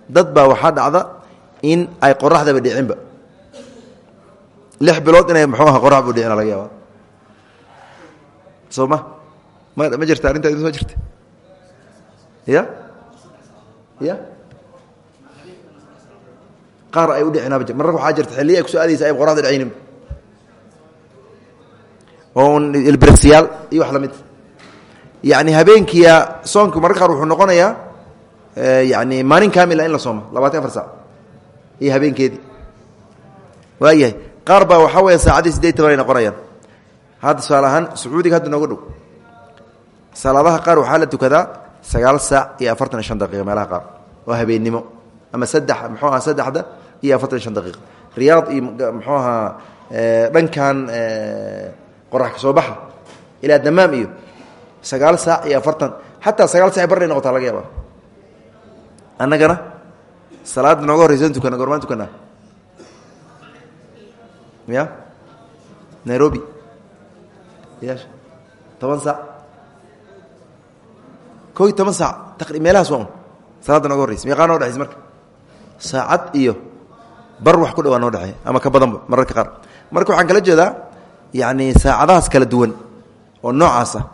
dad baa waxaa dhacda in ay qoraxdaba dhicinba. Lix bilood inay mxuu aha qorax bu dhicina laga yaaba soo ma ma ma jirta arrinta idin soo jirta ya? Ya? Qaar ay udhicinaaba mararka waxaa jirta xilliya ay kuso aadaysa ay qoraxda dhicayninba oo ilbiriqsiyaal iyo wax la mid. Yani habeenkiya soonku mararka qaar wuxuu noqonayaa yani maalin kaamila in la soomo labaatan afar saac iyo habeenkeedii. Waayahay qaar baa waxaa weya saacadii sideed toban ay noqonayaan. Hadda tusaale ahaan sacuudiga hadda nooga dhow salaadaha qaar waxaa la tukadaa sagaal saac iyo afartan shan daqiiqa meelaha qaar. Oo habeennimo. Ama saddex muxuu aha saddexda iyo afartan shan daqiiqa riyaad iyo muxuu ahaa dhankan qorax ka soo baxa ilaa damaam iyo sagaal saac iyo afartan. Xataa sagaal sac barnay noqotaa laga yaaba annagana salaadda nooga horreysan tukana gormaan tukanaa ya nairobi. Toban saac ko iyo saac meelahaas waa un. Salaadda nooga horreysa meeqaa noo dhexaysa marka? Saacad iyo bar wax ku dhawaa noo dhexeeya ama ka badanba mararka qaar. Marka waxaan kala jeedaa yacni saacadahaas kala duwan oo noocaas ah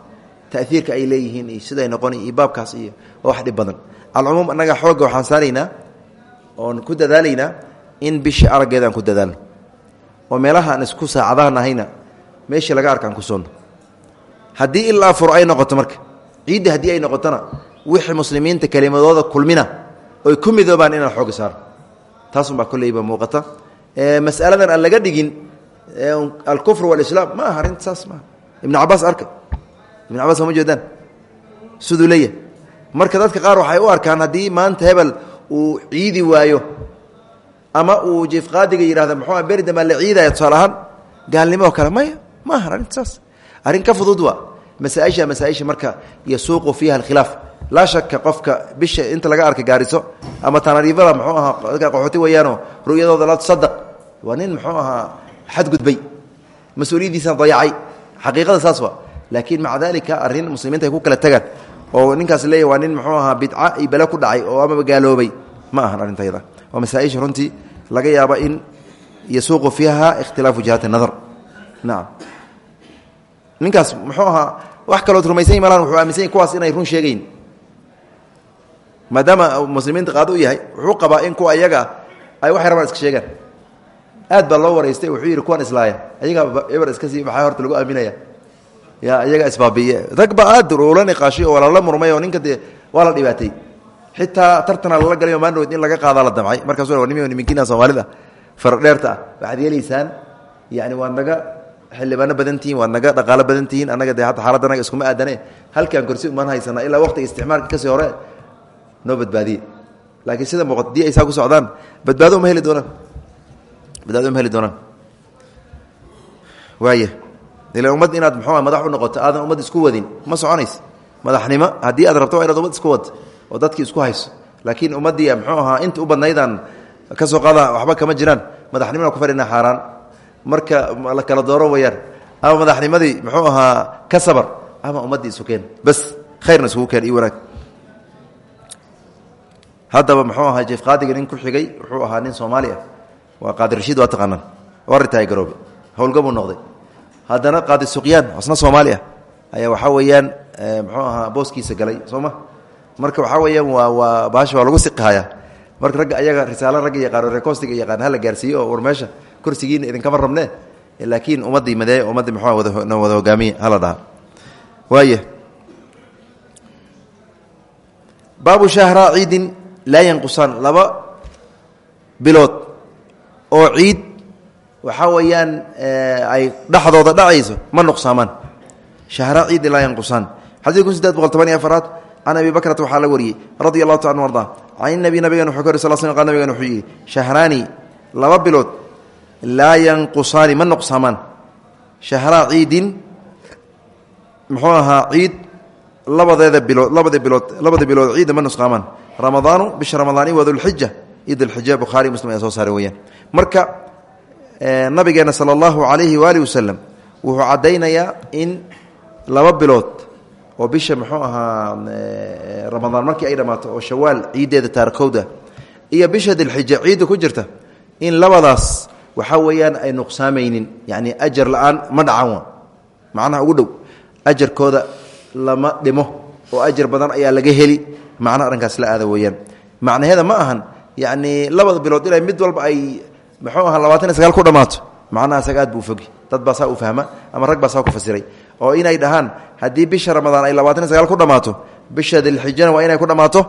taiirka ay leeyihiin iyo siday noqon iyo iyo wax dhib badan. Alcumuum annaga xoogga waxaan saaraynaa oon ku dadaalaynaa in bishii araggeeda aan ku dadaalno. Oo meelaha aan isku saacadahan ahayna meeshii laga arka ku soonno. Haddii ilaa fur ay noqoto marka ciidda haddii ay noqotona wixii muslimiinta kelimadooda kulmina oy ku midoobaan inaan xooga saaro. Taasunbaa kolleyba muuqata. Masaladan aan laga dhigin alkufr walislaam ma aha arrinta saas maaha ibnu cabaas arkay ibn cabaas ma jeedaan siduu leeyahay. Marka dadka qaar waxay u arkaan haddii maanta hebel uu ciidi waayo ama uu jiifqaadiga yidhahda muxuu beri dambaa la ciidaya tusaale ahaan gaalnimo oo kale maya ma aha arrinta saas. Arrin ka fudud waa masaaisha masaaisha marka yasuuqu fiiha alkhilaaf. Laa shaka qofka bisha inta laga arkay gaariso ama tanariifada muxuu ahaa dadka qaxooti weeyaanoo ru'yadooda la tusadaq waa nin muxuu ahaa xadgudbay mas'uuliyaddiisana dayacay xaqiiqada saas waa. Laakiin maca dalika arrin muslimiinta ay ku kala tagaan oo ninkaas leeyahy waa nin muxuu ahaa bidca iyo bele ku dhacay oo amaba gaaloobay. Ma ahan arrintayda waa masaaisha runtii laga yaaba in yasuuqu fiiha ikhtilaafu jihaati nadar. Nacam ninkaas muxuu ahaa wax kalood rumaysany malaan wuxuu aaminsan yahy kuwaas inay run sheegayn. Maadaama muslimiinta qaado u yahay wuxuu qabaa in kuwa iyaga ay waxay rabaan iska sheegaan. Aad baa loo waraystay wuxuu yidhi kuwan islaaya. Ayagaa eber iska sii maxaa horta lagu aaminaya ya iyaga isbaabiiye rag baa aad ula niqaashay oo walaala murmay oo ninka dee waa la dhibaatay. Xitaa tartana lala galayo maandhowd in laga qaadaa la damcay. Markaas nimi niminkiina soomaalida. Faradheerta ah. Waxaad yeelaysaan yani waad naga xildhibaano badan tihiin waad naga dhaqaalo badan tihiin annaga dee hadda xaaladda anaga iskuma aadane halkaan korsi umaan haysanaa ilaa waqtiga isticmaalka ka sii hore noo badbaadiye. Laakiin sida muuqat dii ay saa ku socdaan badbaado uma heli doonaan. Badbaado uma heli doonaan. Waaya ila ummad inaad muxuu madax u noqoto aadan ummad isku wadin ma soconays madaxnimo haddii aad rabto waa inaad ummad isku wad oo dadkii isku hayso. Laakiin ummaddii mxuu ahaa inta u badnaydaan ka soo qaada waxba kama jiraan. Madaxnimona ku fadhina xaaraan marka la kala dooro wayaan ama madaxnimadii muxuu ahaa ka sabar ama ummaddii isu keen bas khayrna isugu keen iyo wanaag. Haddaba muxuu ahaa jeef qaadiga nin ku xigay wuxuu ahaa nin soomaali ah waa qaadi rashiid waa taqaanaan. Waritahay garoobe howlgabuu noqday. Haddana qaadi suqyaan asna soomaali ah ayaa waxaa weeyaan muxuu ahaa booskiisa galay soo ma? Marka waxaa weeyaan waa waa baasha waa lagu siqihaya marka ragga ayaga risaalo ragga yaqaano rekostiga yaqaan hala gaarsiiyo oo war meesha kursigiina idinkama rabne laakiin ummaddii madee ummaddii muxuu wada wada hogaamiye hala dhaha waaya baabu shahraa ciidin laa laba bilood oo ciid waxaa weeyaan ay dhexdooda dhacayso ma nuqsaamaan. Shahraa ciidin laa yanqusaan. Xadid kun sideed boqol toban iyo afaraad can abi bakrata waxaa la wariyey radia allahu can nabi nabigan wuxuu ka sal sl nabigan wuxuu yihi shahraani laba bilood laa yanqusaani ma nuqsaamaan shahraa ciidin muxuu ahaa ciid labadeeda bilood labada bilood labada bilood ciidda ma nusqaamaan ramadaanu bisha ramadaani waa dulxija iyo dulxija bukhaari muslim ayaa soo marka nabigeena sala allahu calayhi waalihi wasalam wuxuu caddaynayaa in laba bilood oo bisha muxuu ahaa ramadaan markii ay dhammaato oo shawaal ciiddeeda taarikowda iyo bisha dilxija ciidda ku jirta in labadaas waxaa weeyaan ay nuqsaamaynin yacni ajar la'aan ma dhacan wa macnaha ugu dhow ajarkooda lama dhimo oo ajar badan ayaa laga heli macna arrinkaas la aada weeyaan. Macnaheeda ma ahan yacni labada bilood ilaa mid walba ay muxuu ahaa labaatan iyo sagaal ku dhammaato macnaha isaga buu fogi dad baa saa u fahma ama rag baa saa ku fasiray oo inay dhahaan haddii bisha ramadaan ay labaatan sagaal ku dhammaato bisha dilxijana waa inay ku dhammaato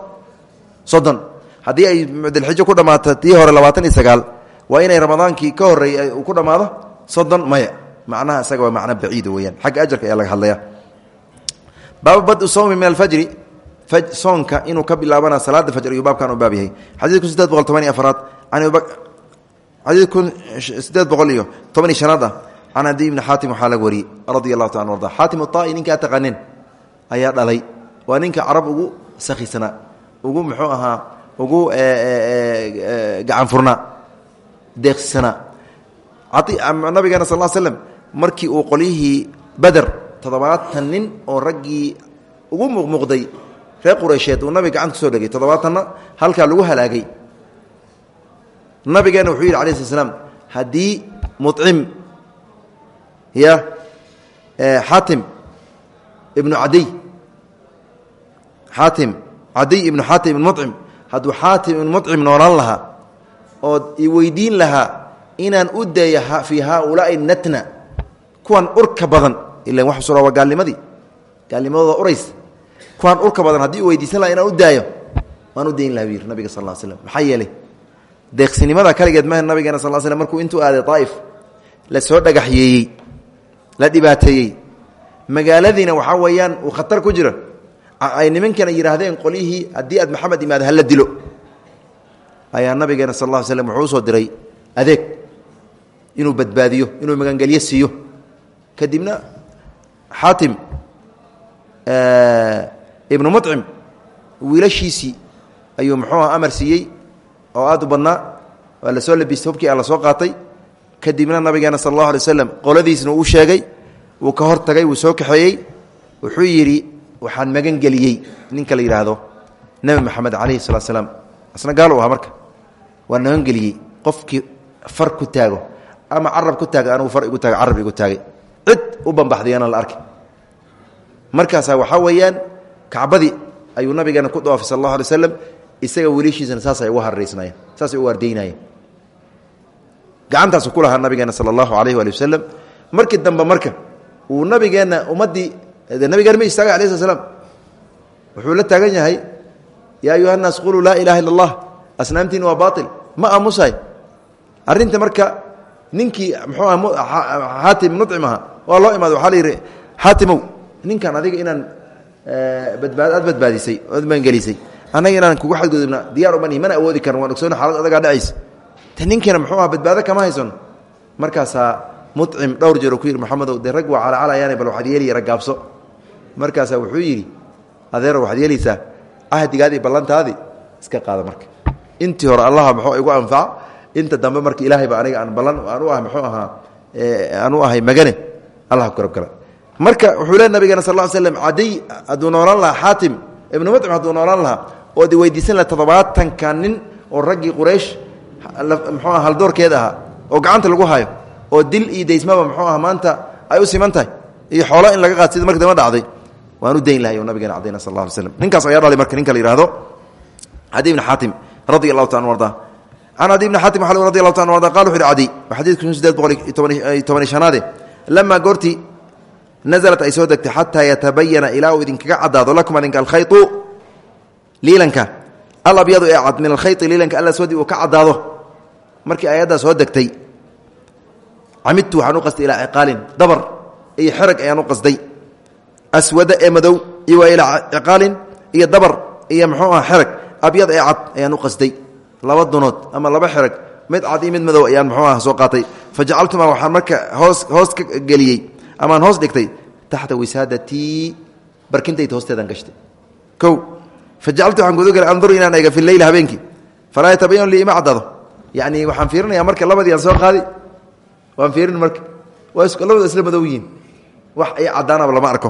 soddon. Haddii ay dilxijo ku dhammaato tii hore labaatan iyo sagaal waa inay ramadaankii ka horreeyey uu ku dhammaado soddon maya. Macnaha isaga waa macno baciida weyaan xagga ajarka ayaa laga hadlaya baabu badu sawmi min alfajri. Soonka inuu ka bilaabana salaada fajr ayuu baabkan u baab yahay. Xadiid kun sideed boqol toban iyo afaraad xadiid kun sideed can adi ibni xaatim waxaa laga wariyey radia allahu ta arda taqanin ayaa dhalay waa ninka carab ugu sakhisanaa ugu muxuu ahaa ugu gacan furnaa deeqsisanaa nabigeena sal slm markii uu qolyihii beder toddobaatan oo raggii ugu muuqmuuqday reer qureysheed uu nabiga gacanta ku soo dhegay toddobaatanna halkaa lagu halaagay nabigeena wuxuu yidhi alai sl slam ya xaatim ibnu cadiy xaatim cadiy ibnu xaatim ibnu mucim hadduu xaatim ibnu mucim noolaan lahaa ood i weydiin lahaa inaan u daya fii haaulaai natna kuwan urka badan ilan wax sura waa gaalnimadii? Gaalnimadooda urays. Kuwaan urka badan haddii weydiisan laha inaan u daayo waan u dayn laha bu yidhi nabiga sal l slm maxaa yeelay? Deeqsinimada kaligeed ma nabigeena sal slm markuu intuu aaday daa'if la soo dhagaxyeeyey la dhibaateeyey magaaladiina waxaa weeyaan uu khatar ku jiro. Ay nimankana yidhaahdeen qolyihii haddii aad maxamed imaado hala dilo. Ayaa nabigeena sal lla slm wuxuu u soo diray adeeg inuu badbaadiyo inuu magangelyo siiyo. Kadibna xaatim ibnu mucim wiilashiisii ayuu muxuuha amar siiyey oo aad u badnaa waa soo labistay hubkii a la soo qaatay kadibna nabigeena sal allahu alay waslam qoladiisna uu sheegay wuu ka hor tagay wuu soo kaxeeyey wuxuu yidhi waxaan magan geliyey. Ninka la yidhaahdo nebi maxamed calayhi salatu slaam asna gaal u ahaa marka. Waan magan geliyey. Qofkii far ku taago ama carab ku taaga anugu far igu taaga carab igu taagay. Cid u bambaxdayana la arkay markaasaa waxaa weeyaan kacbadii ayuu nabigeena ku dawaafay sal allahu alay waslam isaga weliishiisana saasay uga harraysnaayeen saasay u ardaynayeen gacantaasu ku lahaa nabigeena sala allahu alayh waali wasalam markii dambe marka uu nabigeenna ummaddii nabigeena ma istaagay alai slat slam wuxuu la taagan yahay yaa ayuha naas quluu laa ilaha illa allah asnaamtiin waa baail ma aamusahay? Arrinta marka ninkii mxuu xaatim nucim aha waa loo imaada waxaa la yidhi xaatimow ninkan adiga inaan badbaad aad badbaadisay ood maangelisay annaga inaan kugu xadgudubna diyaar uma nihi mana awoodi karan waan ogsoona xaalad adagaa dhacaysa ninkiina muxuu aha badbaado kama haysono markaasaa mucim dhowr jeer ku yidhi maxamedow dee rag waa calacalayaane bal waxaad yeeliya raggaabso markaasaa wuxuu yidhi adeero waxaad yeelaysaa. Cahdigaadii ballantaadii iska qaada marka. Intii hore allaha muxuu igu anfaca inta dambe marka ilaahayba aniga aan ballan aan u ah muxuu ahaa aan u ahay magane. Allah ku garabgala marka wuxuu le nabigeena sal ll ly slam cadiy hadduu noolaan lahaa xaatim ibnu mucim hadduu noolaan lahaa ood weydiisan laha toddobaatanka nin oo raggii quraysh muxuu aha haldoorkeeda ahaa oo gacanta lagu hayo oo dil iyo daysmaba muxuu aha maanta ay u siman tahay iyo xoolo in laga qaad sida marka dama dhacday waan u dayn lahay o nabigeena cadayna sal alla alay slam ninkaas ayaa dhalay marka ninka la yihahdo cadi ibni xaatim radi allahu ta an arda. Can cadi ibni xaatim waa radi allahu ta an arda qala wuxu uhi cadi waa xadidka kun sideed boqol iyo tobani shanaade lamaa goortii naزlat ay soo degtay xataa yatabayana ilaa uu idinkaga cadaado lakum adinka alkhayطu liilanka alabyadu ee cad min alkhayi liilanka alaswadi uu ka cadaado markii ayaddaa soo degtay camidtu waxaan u qastay ilaa ciqaalin dabar iyo xerag ayaan u qasday aswada ee madow iyo ilaa ciqaalin iyo dabar iyo muxuu aha xerag abyad ee cad ayaan u qasday laba dunood ama laba xerag mid cad iyo mid madow ayaan muxuu aha soo qaatay. Fa jacaltumaa waxaan marka hoos hoos ka geliyey amaan hoos dhigtay taxta wisaadatii barkintayda hoosteedaan gashtay. O fa jacaltu waxaan gudagelay anduru inaan eega fi leyli habeenkii. Falaa yatabayan lii ima caddaado yacni waxaan fiirinayaa marka labadii aan soo qaadi. Waan fiirin marka labadu isla madow yihiin. Wax ay caddaanaba lama arko.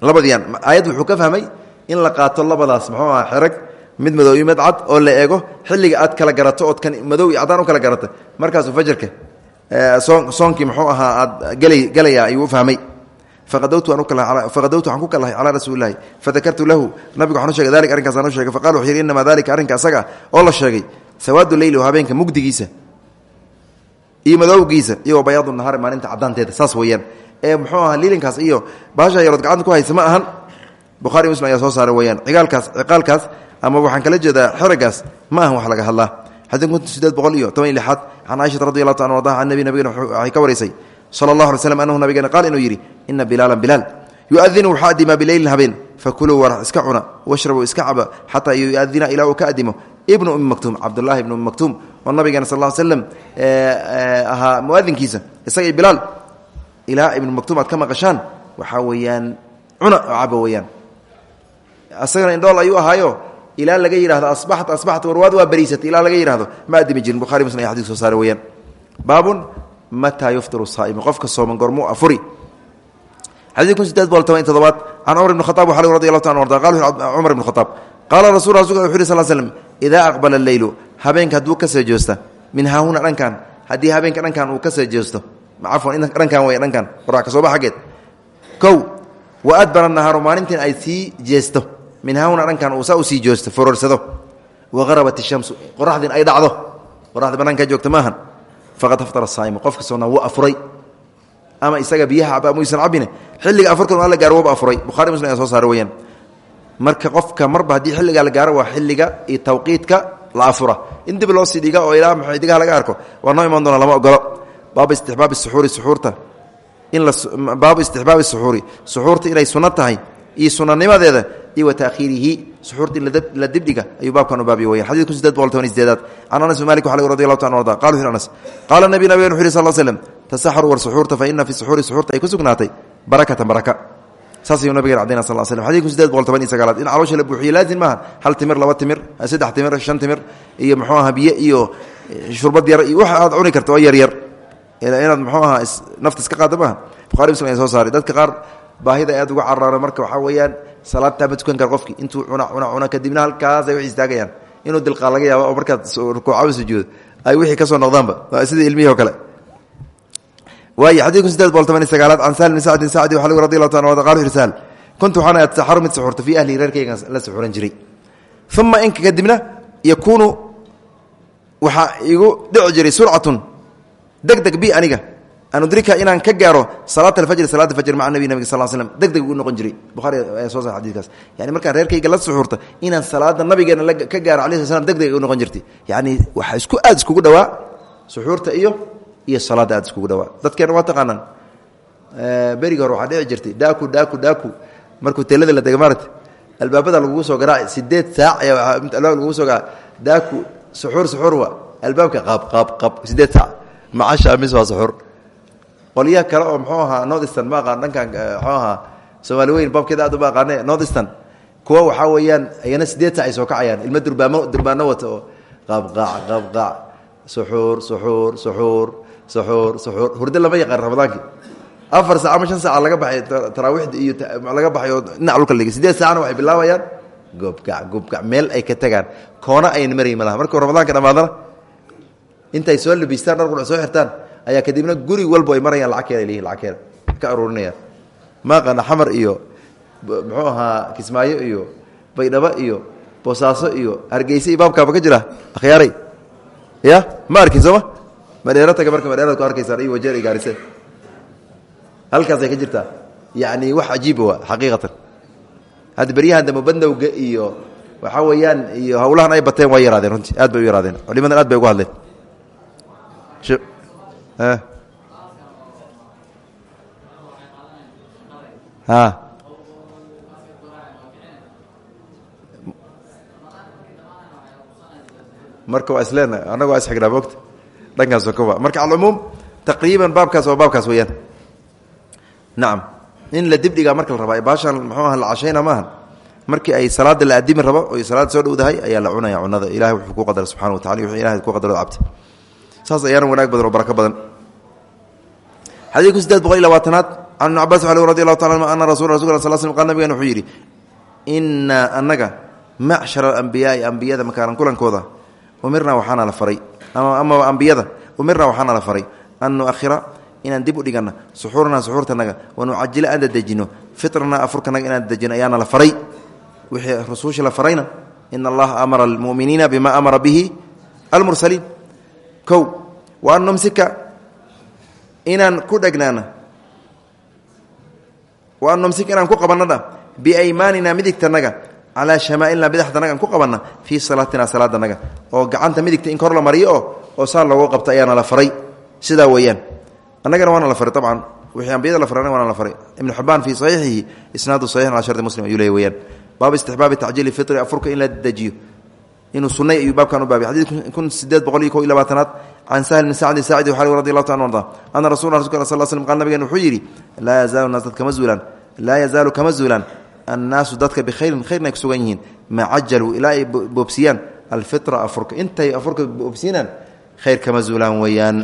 Labadiian aayad wuxuu ka fahmay in la qaato labadaas muxuu aha xerag mid madow iyo mid cad oo la eego xilliga aad kala garato ood kan madow iyo caddaan u kala garata. Markaasuu fajarka soonkii muxuu ahaa aad galaya ayuu u fahmay. Faqadawtu waxaan ku kalahay calaa rasuuli lahi fadakartu lahu nabiga waxaan u shegay dalik arrinkaasaan u shegay faqala wuxuu yidhi innamaa dalika arrinka asaga oo la sheegay sawaadu leyli oo habeenka mugdigiisa iyo madowgiisa iyo bayaadu nahaari maalinta caddaanteeda saas weeyaan. Ee muxuu ahaa liilinkaas iyo baasha yarood gacanta ku haysa ma ahan. Bukhari muslim ayaa soo saaray weyaan igaalkaas ciqaalkaas ama waxaan kala jeedaa xeragaas ma ahan wax laga hadlaa xadii kun sideed boqol iyo toban iyo lixaad can caaishata radi allahu ta an ardaha can nabi ka waraysay sala allahu alay slam anahu qaal inuu yidhi ina bilaalan bilaal yuadinu wuxuu adimaa bileylin habeen fakuluu iska cuna washrabuu iska caba xataa yuadina ilaa ka adimo ibnu ummi maktuum cabdullahi ibnu ummi maktuum oo nabigeena sal ll slam ahaa muadinkiisa isagay bilaal. Ilaa ibnu maktuum aad ka maqashaan waxaa weeyaan cuna oo caba weeyaan. Asagana indhool ayuu ahaayo ilaa laga yidhahdo asbaxat asbaxat warwaad waa bariisatay ilaa laga yidhahdo ma adimi jirin. Bukhari muslim aya xadis soo saare weyaan baabun mataa yuftiru saa'imu qofka sooman gormuu afuri. Xadii kun sideed boqol toban iyo todobaad can cumar ibn khaaab waxaa radi allahu ta an arda qala cumar ibn khaaab qaala rasul rasulka wuxu yhi sal slm idaa aqbala alleylu habeenka hadduu ka soo joosta min haahuna dhankan haddii habeenka dhankan uu ka soo joosto cafwan dhankan wey dhankan qorax ka sooba xaggeed kow wa adbara nahaaru maalintiin ay sii jeesto min haahuna dhankan uu saa u sii joosto fororsado waharabat ishamsu qoraxdiin ay dhacdo qoraxda bannaanka joogta maahan. Faqad aftara saa'imu qofka soona wuu afuray. Ama isaga biyaha caba muysan cabine xilliga afartan alla gaaro waba afuray. Bukhari muslim ayaa soo saara weyaan marka qofka marba haddii xilligaa la gaaro waa xilliga iyo tawqiidka la afura. In dib loo sii dhiga oo ilaa laga arko waa noo iman doona lama ogolo baabu istixbaabi suxuuri suxuurta. In la baabu istixbaabi suxuuri. Suxuurta inay sunno tahay iyo sunanimadeeda iyo wa taakhiirihi suxuurta in la dibdhiga ayuu baabkan u baabiya weyan xadid kun sideed boqol toban iyo sideedaad. Can anas bin malik waxa radi allahu ta an arda qala wuxu anas qaala nabi nabigan wuxu yhi sal fa ina fi suxuuri suxuurta ay ku sugnaatay barakatan baraka saas ayuu nabigeen cadayna sal slm xadid kun sideed boqol toban iyo sagaalaad. In caloosha la buuxiyo laazim maaha. Hal timir laba timir saddex timir shan timir iyo muxuu aha biyo iyo shurbad yar iyo wax aad cuni karta oo yar yar. Inaad muxuu ahaa nafta iska qaada maaha. Bukhari muslim ayaa soo saaray. Dadka qaar baahida aad uga cararaano marka waxaa weeyaan salaad taama tukan kara qofki intuu cuna cuna cuna kadibna halkaasay wax istaagayaan. Inuu dilqaa laga yaaba oo markaad rukuucaba sujuudo ay wixii ka soo noqdaanba. Sida ilmihii oo kale waay xadidku sideed boqol toban iyo sagaalaad can sahl bn sacdin sacdi waxa lgu radi allahu ta wuxu sahl kuntu waxaan ataxaru mid suxuurta fii ahli reerkayga la suxuuran jiray. Uma inka kadibna yakuunu waxaa igu dhici jiray surcatun. Deg deg bi aniga an udrika inaan ka gaaro salaat alfajri salaada fajr maca nabi nabig sal slm deg deg u noqon jiray. Buhaari ayaa soo sa xadikaas yani markaan reerkayga la suxuurta inaan salaada nabigeena ka gaaro ala sl slam deg deg u noqon jirtay. Yani waxaa isku aad iskugu dhawaa suxuurta iyo iyo salaadda aad iskugu dhawaa dadkeena waa taqaanaan. Beriga hore waxaa dhici jirtay. Daaku daaku daaku. Markuu teelada la dega maarata albaabada lagugu soo garaac sideed saac albaab lagugu soo garaac daaku suxuur suxuur wa albaabka qaab qaab qaab. Sideed saac. Macasha mis waa suxuur. Qolyaha kale oo mxuu ahaa northstan ma aqaan dhankan mxuu ahaa soomaali weyn baabkeeda aad uma aqaane northstan kuwa waxaa weeyaan ayana sideed saac ay soo kacayaan. Ilmo durbaamo durbaano wata oo qaabqaac qaabqaac suxuur suxuur suxuur suxuur suxuur hurdo lama yaqaan ramadaankii. Afar saac ama shan saaca laga baxay taraawiixda iyo laga baxay oo dhinac dhulka la sideed saacna waxay bilaabayaan goobgac goobgac meel ay ka tagaan. Koona ayna marayn malaha markuu ramadaanka dhamaadana intay soo labistaan dhar qudh soo xirtaan ayaa kadibna guri walba ay marayaan lacagkeeda lihiin lacagkeeda ka aruurinayaan. Maaqana xamar iyo muxuu ahaa kismaayo iyo baydhabo iyo boosaaso iyo hargeysa iyo baabkaaba ka jira? Akhyaaray ya ma arkin sooma madheero taga marka madheerad ku arkaysaan iyo wajeer iyo gaarise halkaasay ka jirtaa yacni wax cajiiba waa xaqiiqatan. Hadda beryahan dambe badnowga iyo waxaa weeyaan iyo hawlahan ay bateen waa yaraadeen runtii. Aad bay u yaraadeen. Culimadan aad bay uga hadleen. Marka waa isleen annaga waa isxignaa moogta dhankaasoo kawa marka alcumuum taqriiban baabkaas waa baabkaas weeyaan. Nacam in la dibdhigaa marka la rabaa baashaan muxuu aha la cashayna maaha markii ay salaada la adimi rabo oy salaada soo dhowdahay ayaa la cunaya cunada ilahay wuxuu ku qadara subxana wa tacala wixii ilahay ku qadaro cabti saas ayaana wanaag badan oo barako badan. Xadiidku sideed boqol iyo labaatanaad can ibn cabas al radi allahu taala anhu ana rasul rasul sal sl qal nabigan wuxuu yidhi innaa annaga macshara alambiyaai ambiyada makaaran kulankooda umirnaa waxaana la faray ama ambiyada. Umirnaa waxaana la faray an nuahira inaan dib u dhigana suxuuranaa suxuurtanaga wanucajila aan dadejino firnaa afurkanaga inaan dadejino ayaana la faray. Wixii rusuusha la farayna ina allaha amara almuminiina bima amara bihi almursaliin. Kow wa an numsika inaan ku dhegnaana wa an numsika inaan ku qabanadha biaymaanina midigtanaga calaa shamaailna bidaxdanaga aan ku qabanna fii salaatina salaadanaga oo gacanta midigta in kor la mariyo oo oo saa qabta ayaana la faray. Sidaa weeyaan. Annagana waana la faray abcan wixii ambiyada la farana waana la faray. Ibnu xibaan fii saxiixihi isnaadu saxiixun cala shardi muslim ayuu leey weyaan baabu istixbaabi tacjiili fitri afurka in la dejiyo inuu sunay ayuu baabkan u baabay xadiid kun sideed boqol iyo ko iyo labaatanaad can sahl bn sacdi saacidi waxaa radi allahu taala arda ana rasul rasulka sal slm qal nabigen wuxuu annaasu dadka bikhayrin khayrna ay ku sugan yihiin maa cajaluu ilaa ay boobsiyaan alfitra afurka intay afurka boobsiinaan khayr kama zuulaan weeyaan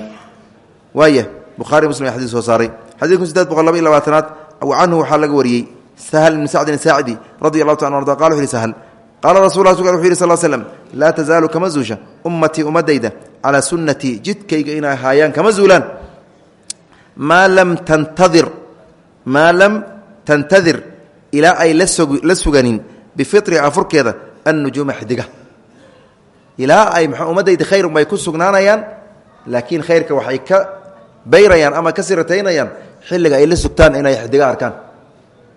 waaya buhaari muslim xadis soo saaray xadid kun sideed boqol laba iyo labaatanaad canhu waxaa laga wariyey sahl bn sacdin saacidi radi allahu ta arda qala wuxu yhi sahl qaala rasul wuxu yhi sal slm laa tazaalu kama zuusha ummatii ummadayda calaa sunnatii jidkayga inay haayaan kama zuulaan maa lam tantadir maa lam tantadir ilaa ay la suganin bifitri afurkeeda annujuuma xidiga ilaa ay mxuu ummadayda khayr bay ku sugnaanayaan laakiin khayrka waxay ka bayrayaan ama ka xilliga ay la sugtaan inay xidiga arkaan.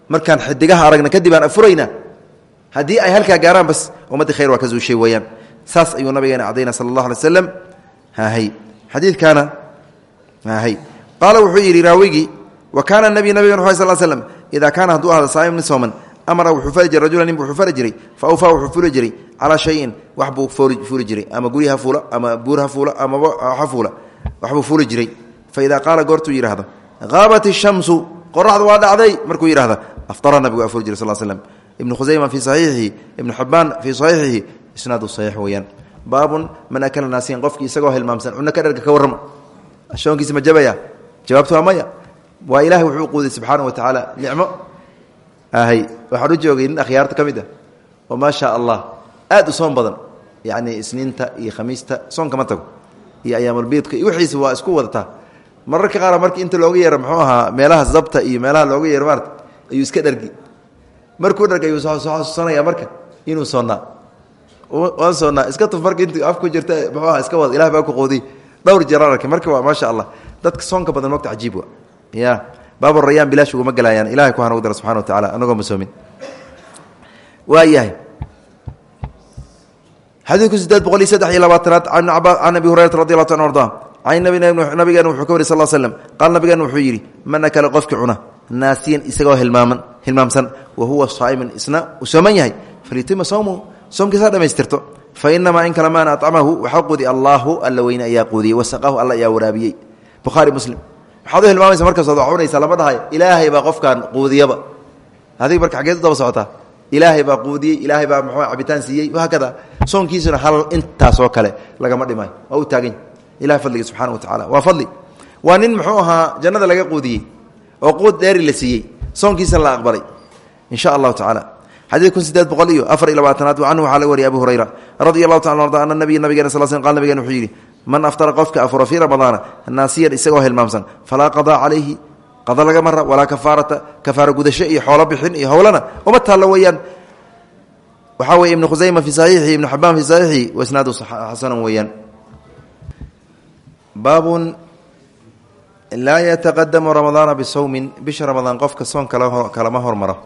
Markaan xidigaha aragna kadib aan afurayna haddii ay halkaa gaaraan bas ummadda khayr waa ka zuushay weeyaan saas ayuu nabigeena cadayna sala allah alay slam hahay xadiidkaana hahay qaala wuxuu yidhi raawigii wa kaana nabiy nabigan wxu sal slm idaa kaana hadduu ahda saa'im nin sooman amara wuxuu fali jiray rajula nin bu wuxuu fali jiray fa awfaa wuxuu fuli jiray calaa shayin wax buu fuuli jiray ama guri ha fuula ama buur ha fuula amaba ha fuula waxbuu fuuli jiray fa idaa qaala goortuu yidhaahdo haabat ishamsu qoraxda waa dhacday markuu yidhahda aftara nabigu waa fuli jiray sal slm ibnu khusayma fii saxiixihi ibnu xibaan fii saxiixihi isnaadu saxiix weeyaan baabun man akala naasiyan qofkii isagoo hilmaamsan cunno ka dherga ka warrama shoonkiisa ma jabaya jawaabtu waa maya waa ilahay wuxuu quuday subxaana wa tacaala nicmo. Ahay waxaan u joogay nin akhyaarta ka mid ah. Oo allah aad u badan. Yacni isniinta iyo khamiista soon kama tago. Iyo ayaamulbiidka iyo wixiisa waa isku wadataa. Mararka qaar markii inta looga yeero muxuu ahaa meelaha zabta iyo meelaha looga yeero maarata ayuu iska dhergi markuu dherg ayuu xasuusanaya marka inuu soonnaa. Waan soonnaa. Iska tuf marka intu af ku jirta muxuu aha iska wada ilah baa ku qoodiy dhowr jeeraan arkay. Marka waa maasha allah dadka soonka badan mogta cajiib wa ya. Baab rayaan bilaash uguma gelaayaan ilahay ku hana u dara subxana wa tacala anagoo masoomin waayahay xadiidku sideed boqol iyo saddex iyo labaatanaad can abi hurayrata radi allahu ta an arda can nabigeena wuxuu ka wari sal slm qaal nabigeena wuxuu yidhi man akala qofki cuna naasiyan isagoo hilmaaman hilmaamsan wa huwa saa'iman isna uu sooman yahay falitima sawmuhu soomkiisa dhamaystirto fa inamaa in kale maan acamahu waxaa quudi allaahu alla weyne ayaa quudiyey wasaqaahu alla ayaa waraabiyey. Bukhaari muslim waxaad u hilmaamaysa markaas waad cunaysaa lama dhahay ilaahay baa qofkan quudiyaba. Adiga marka xageed u daba socotaa ilaahay baa quudiyey ilaahay baa muxuu cabitaan siiyey. Wahaakada soonkiisuna hal intaasoo kale lagama dhimaayo waa u taagan ilahay fadliga subxana wa tacala waa fadli. Waa nin muxuu ahaa jannada laga quudiyey oo quud dheeri la siiyey. Soonkiisana la aqbalay. In sha allahu tacala xadiid kun sideed boqol iyo afar iyo labaatanaad canhu waxaa laga wariyay abu hurayra radi allahu taala arda ana nabiya nabigeena sal sl qal nabigeen wuxuu yidhi man aftara qofka afuro fii ramadaana naasiyan isagoo hilmaamsan falaa qadaa calayhi qada laga mara walaa kafaarata kafaara gudasho iyo xoolo bixin iyo howlana uma taallo weeyaan. Waxaa weye ibnu khusayma fii saxiixi ibnu xabaan fii saxiixi wasnaadu xasanan weeyaan. Baabun laa yataqadamu ramadaana bisawmin bisha ramadaan qofka soon kalama hormaro.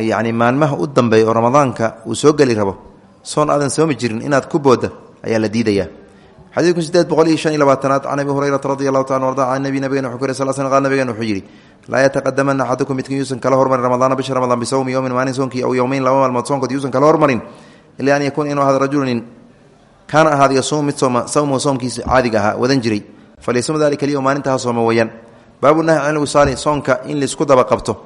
Yacni maalmaha u dambeeya oo ramadaanka uu soo geli rabo soon aadan la diidayaa xadiidku sideed boqol iyo shan iyo labaatanaad can abi hurayrata radi allahu taala arda can nabi nabigena wuxuu ku sal sl qal nabigen wuxuu yidhi laa yataqadamana axadukum midkiin yuusan kala hormarin ramadaana bisha ramadaan bisawmi yowmin maalin soonkii aw yowmeyn laba maalmood soonkood yuusan kala hormarin ilaa an yakuuna inuu ahaado rajulunin kaana ahaada yasuum mid sooma sawmuhu soomkiisa caadiga ahaa wadan jiray. Falyasum dalika liyo maalinta sooma weeyaan baabu nahyi can lwisaali soonka in la isku daba qabto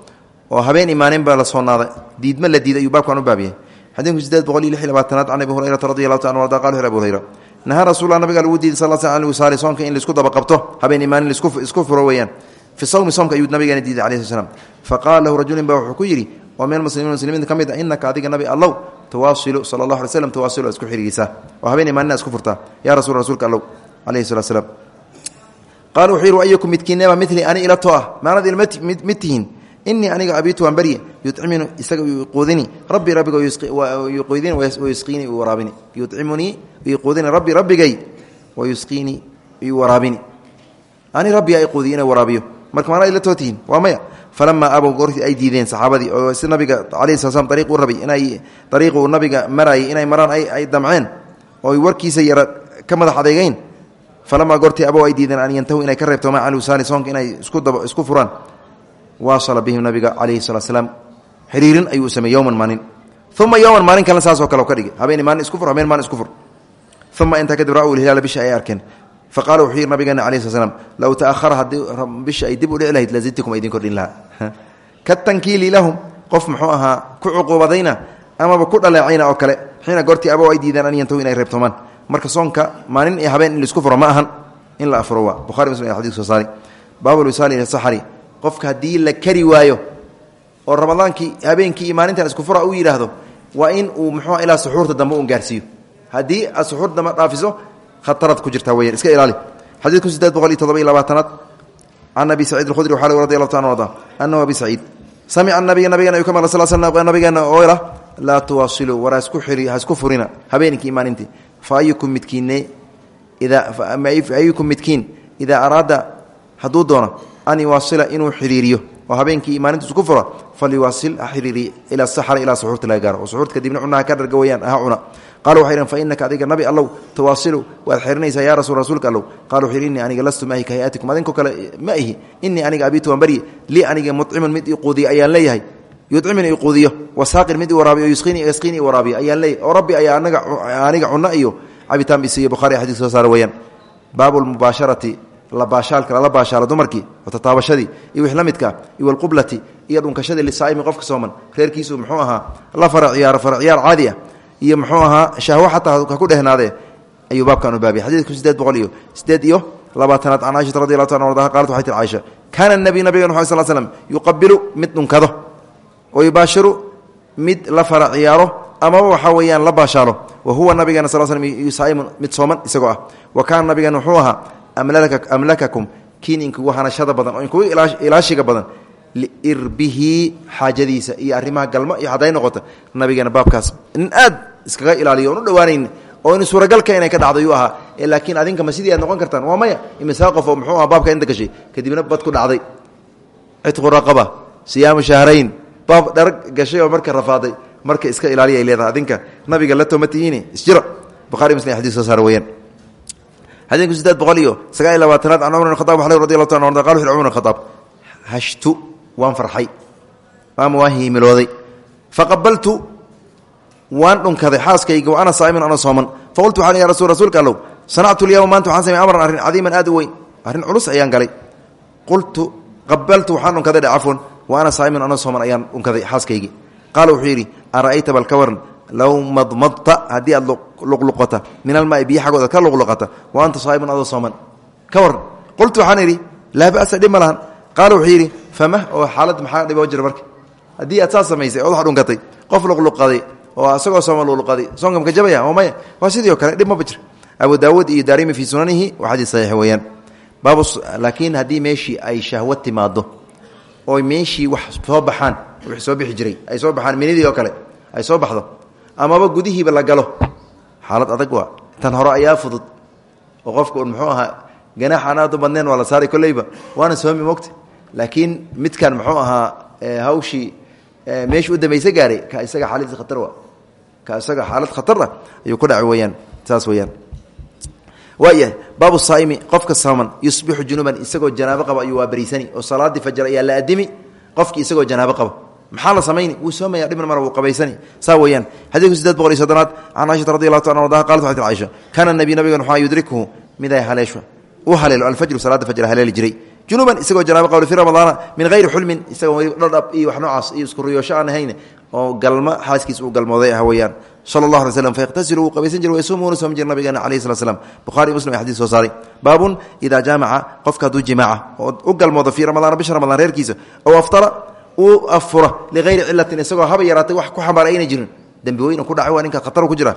oo habeen imaanin la soonaada diidma la diiday ayuu baabkan u baabiyay xadiidku sideed boqol iyo lix labaatanaad can abi hurayrata radi allahu taala arda qala abu hurayra nahaa rasulla nabiga lagu diiday sal sl an wisaali soonka in la isku daba qabto habeen imaanin isku furo weeyaan. Fi sawmi soomka ayuu nabigeena diiday alayhi slam faqala lahu rajulin ba wuxuu ku yidhi oo min muslimiin muslimiinta ka mid a inaka adiga nabi allow tawaasilu sala allah alay slam tawaasilu isku xiriirisaa oo habeen imaanina isku furtaa. Yaa rasul rasuulka allow alayhi salatu slam qaala wuxuu yidhi ayukum midkiineba mili ani ila to ah maanad ilma mid tihiin inii aniga abiitu waan barye yuciminu isaga yuquudini rabbi rabbiga yuquudini wayusqiini waraabini. Yucimunii yuquudini rabbi rabbigay wayusqiini waraabini. Ani rabbiga ay quudiy inay waraabiyo. Marka maanad ila too tihiin waa maya. Falamaa abow goortii ay diideen saxaabadii oo si nabiga alayhi sala slam ariiq u rabay inay ariiqu nabiga marayay inay maraan ay damceen oo warkiisa yara ka madax adeegeyn falamaa goortii abow ay diideen an yantahu inay ka reebtoomaan can wisaali soonka inay isku furaan waasala bihim nabiga calayhi salatu slaam xiriirin ayuu sameeyey yowman maalin. Uma yowman maalin kalena saasoo kale ka dhigay. Habeen maalin isku fur habeen maalin isku fur. Uma intaa kadib ra'u lhilaala bisha ay arkeen. Faqala wuxuu yidhi nabigeena alayh sl slam low ta'ahara haddii bisha ay dib u dhici lahayd lazidtukum idin kordhin lahaa. Ka tankiili lahum qof muxuu ahaa ku cuquubadayna amaba ay marka soonka maalin iyo habeen in la isku furo ma ahan. In la afuro waa bukhari muslim ee xadis soo saari. Baabulwisaali qofka haddii la kari waayo oo ramadaankii habeenkii iyo isku fura u yidhaahdo waa in uu muxuu ilaa suxuurta dambe un gaarsiiyo. Haddii aad dambe dhaafiso khatarad ku jirtaa weyan iska ilaali. Xadiidku sideed boqol iyo toddoba iyo labaatanaad. Can abi saciid alkhudri waxaa radi allahu taala arda anahu abi saciid. Samica maqlay sal sl nabigeena oo ila laa tuwaasiluu war hasku xiri ha isku furina. Habeenkii iyo maalintii. Fa ayukum midkiinne idaa ayukum midkiin idaa araada hadduu doono an yuwaasila inuu xiriiriyo oo habeenkii maalintu isku fura falyuwaasil ha xiriiriy ila saxra ilaa suxuurta laga gaaro. Oo suxuurta kadibna cunaha ka dharga weyaan ha cuna. Qala waxay dhn fa inaka adiga nabi allow tawaasilu waad xirinaysaa yaa rasul rasuulka allow. Qala wuxu yidhi innii aniga lastu maahi ka hayatikum adinkoo kale ma ihi innii aniga abiitu waan barye lii aniga mucimun mid iquudiya ayaan leeyahay. Yucimin iquudiyo wasaaqin mid waraabiyo yusqiini yasqiini i waraabiyo ayaan leeyahay. Oo rabbi ayaa aniga cunno iyo cabitaan isiiyo bukhari xadis soo saara weyaan baabu lmubaasharati lala baashaalo dumarkii tataabashadii iyo wix la midka iyo walqublati iyo dhunkashadii lisaaimi qofka sooman reerkiisu muxuu ahaa la fara ciyaaro fara ciyaar caadi ah iyo muxuu ahaa shahwo xataa ha ku dhehnaadee ayuu baabkan u baabiyay xadiidku sideed boqol iyo sideed iyo labaatanaad can caaishata radi allahu ta ardaha qalat waxay tir caaisha kaana nabiy nabigan wxu sal slm yuqabilu mid dhunkado wa yubaashiru mid la fara ciyaaro amaba waxaa weeyaan la baashaalo wa huwa nabigeena sal slm yusaa'imun mid sooman isagoo ah. Wa kaana nabigan wuxuu ahaa amlakakum kiin inkugu hanashada badan oo inkugu ilaashiga badan liirbihi xaajadiisa iyo arrimaha galmo iyo hadday noqoto nabigeena baabkaas. In aad iskaga ilaaliyo oon u dhowaanayn oo in suuragalka inay ka dhacdo yuu ahaa laakiin adinka ma aad noqon kartaan? Waa maya. Imisaa qof oo muxuu aha baabka inta gashay kadibna bad ku dhacday. Cidqu raqaba siyaamu shahrayn. Baab dhar gashay oo marka rafaaday marka iska ilaaliya ay leedahay adinka. Nabiga la tooma tihiin isjira bukhari muslim xadis soo saar weeyaan xadiidku sideed boqol iyo sagaal iyo labaatanaad can cumar khadaab waxle radi taala arda qal cumar bn khadaab hashtu waan farxay ama waan hiimilooday. Faqabaltu waan dhunkaday xaaskayga wa ana saa'iman ana sooman. Faqultu waxaan ya rasul rasuulka allow sanactu lyawma maanta waxaan samey amran arrin cadiiman aad u weyn arrin culus ayaan galay. Qultu qabaltu waxaan dhunkaday cafwan wa ana saa'iman ana sooman ayaan dhunkaday xaaskaygii qaala wuxuu yidhi ara'ayta bal ka waran low madmadta haddii aad luqluqata min almaai biyo xaggooda ka luqluqata wa anta saa'iman adoo sooman ka waran qultu waxaan idhi laa ba'sa dhib ma lahan qaala wuxuu yidhi famah oo xaalad maxaa dhiboo jira marka haddii aad saas samaysay ood wax dhunkatay qof luqluqaday oo asagoo sooma luqluqaday soonka maka jabaya oo maya waa sidii o kale dhib maba jira abu daawuud iyo daarimi fii sunanihi waa xadiis saxiix weeyaan amaba gudihiiba la galo. Xaalad adag waa. Tan hore ayaa fudud. Oo qofka muxuu ahaa ganaax aan aad u badneen waa la saaray kolleyba waana soomi mogta laakiin midkan muxuu ahaa hawshii meeshii u dambayse gaaray ka isaga xaaladiis khatar wa ka isaga xaalad khatar ah ayuu ku dhaci weyaan saas weyaan waayahay baabu saaimi qofka sooman yusbixu junuban isagoo janaabo qaba ayuu waa bariisani. Oo salaadii fajr ayaa la adimi qofkii isagoo janaabo qaba maxaa la samayni wuu soomaya dhibna mar wuu qabaysani. Saa weeyaan xadiidku sideed boqol iyo soddonaad can caaishata radi allahu ta an ardaha qalat waxay tir caaisha kaana nabiy nabigan waxaa yudrikuhu mid ay haleesho uu haleelo alfajru salaada fajr haleeli jiray junuban isagoo janaabo qaba fi ramadaana min hayri xulmin isagoo weli dhadhab iyo wax noocaas iyo isku riyoosho aan ahayn oo galma xaaskiis uu galmooday ah weeyaan. Sala allah alay slam fayaqtasilu wuu qabaysan jiray wayasuumuuna soomi jira nabigeena alayhi slat slam bukhari muslim ay xadis soo saaray. Baabun idaa jaamaca qofka hadduu jimaaca oo u galmoodo fii ramadaana bisha ramadaan reerkiisa ow aftara uu afura ligayri cilatin isagoo haba yaraatay wax ku xambaara ayna jirin. Dembi weyna ku dhacay waa ninka khatar ku jira.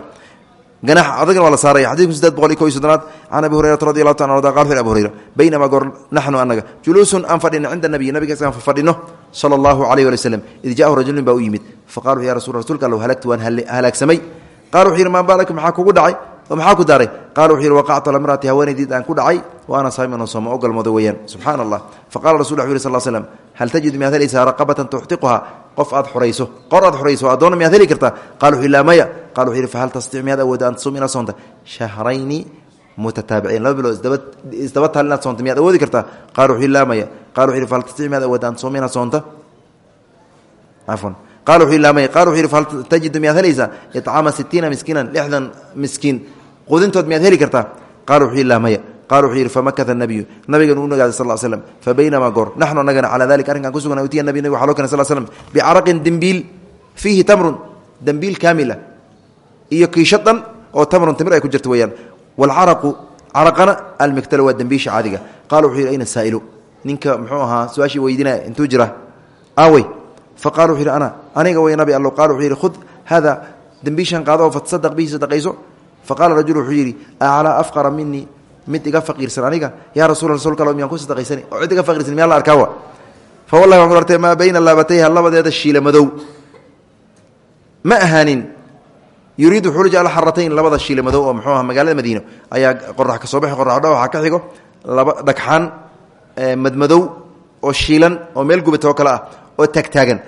Ganax adagna waa la saaraya xadidku sideed boqol iyo ko iyo soddonaad can abi hurayrata radi allahu ta arda qal wuxu abu hurayra baynamaa goor naxnu anaga juluusun aan fadhino cinda nabiyi nabiga isgaan fadhino sala allahu calayh wali wslam id jaahu rajulin baa u yimid. Faqala wuxu ya rasul rasuulka allow halagtu waan halaagsamay qala wuxuu yidhi maa baalaka maxaa kugu dhacay maxaa ku daaray? Qala wuxuu yidhi waqactu ala mraati haweenaydiid aan ku dhacay wa ana saa'iman oo sooma o galmooda weeyaan. Subxaana allah faqala rasul wuxu yiri sal slam hal tajidu miyaad helaysaa raqabatan tuxtiquhaa? Qof aad xurayso qor aad xurayso addoonna miyaad heli kartaa? Qala wuxuu laa maya. Qala wuxuu yidhi fahal tastic miyaad awooda an tasum inaad soonta? Shahrayni mutataabiciin laba bilood isdaba taal inaad soonta miyaad awoodi kartaa? Qala wuxuu laa maya. Qala wuxuu yidhi fahal tastic miyaad awooda an tasum inaad soonta? Cafwan. Qala wuxuu laa maya. Qala wuxuu yidhi fahal tajidu miyaad helaysaa icaama sitiina miskiinan lixdan miskiin qudintood miyaad heli kartaa? Qala wuxuu laa maya. Qala wuxuu yidhi famakata nabiyu nabigan uu nagaaday sal slm fabaynamaa goor. Naxnu anagana calaa dalika arrinkan ku sugna utiya nabi nabig waxa loo keenay sal slm bicaraqin dembiil fiihi tamrun. Dembiil kaamila iyo kiisho dhan oo tamrun timir ay ku jirta weeyaan. Waalcaraqu caraqana almiktalo waa dembiisha caadiga qala wuxuu yidhi ayna saa'ilu? Ninka muxuu ahaa su'aashii weydiinaya intuu jira. Aawey. Faqala wuxuu yidhi ana aniga wey nabi allo qala wuxuu yidhi khud hada dembiishan qaado oo fatsadaq bihi sadaqayso faqala rajul wuxuu yidhi aclaa afqara minii mid iga faqiirsan aniga yaa rasul rasulka al miyaan ku sadaqaysani oo cid iga faqiirsan miyaa la arkaawa fa wallahi waan ku artay maa bayna laabatayha labadeeda shiila madow ma ahaanin yuriidu xuluj alxaratayn labada shiila madow oo muxuu aha magaalada madiino ayaa qorax ka soo baxay qorax dha waxaa ka xigo laba dhagxaan madmadow oo shiilan oo meel gubata oo kale ah oo taagtaagan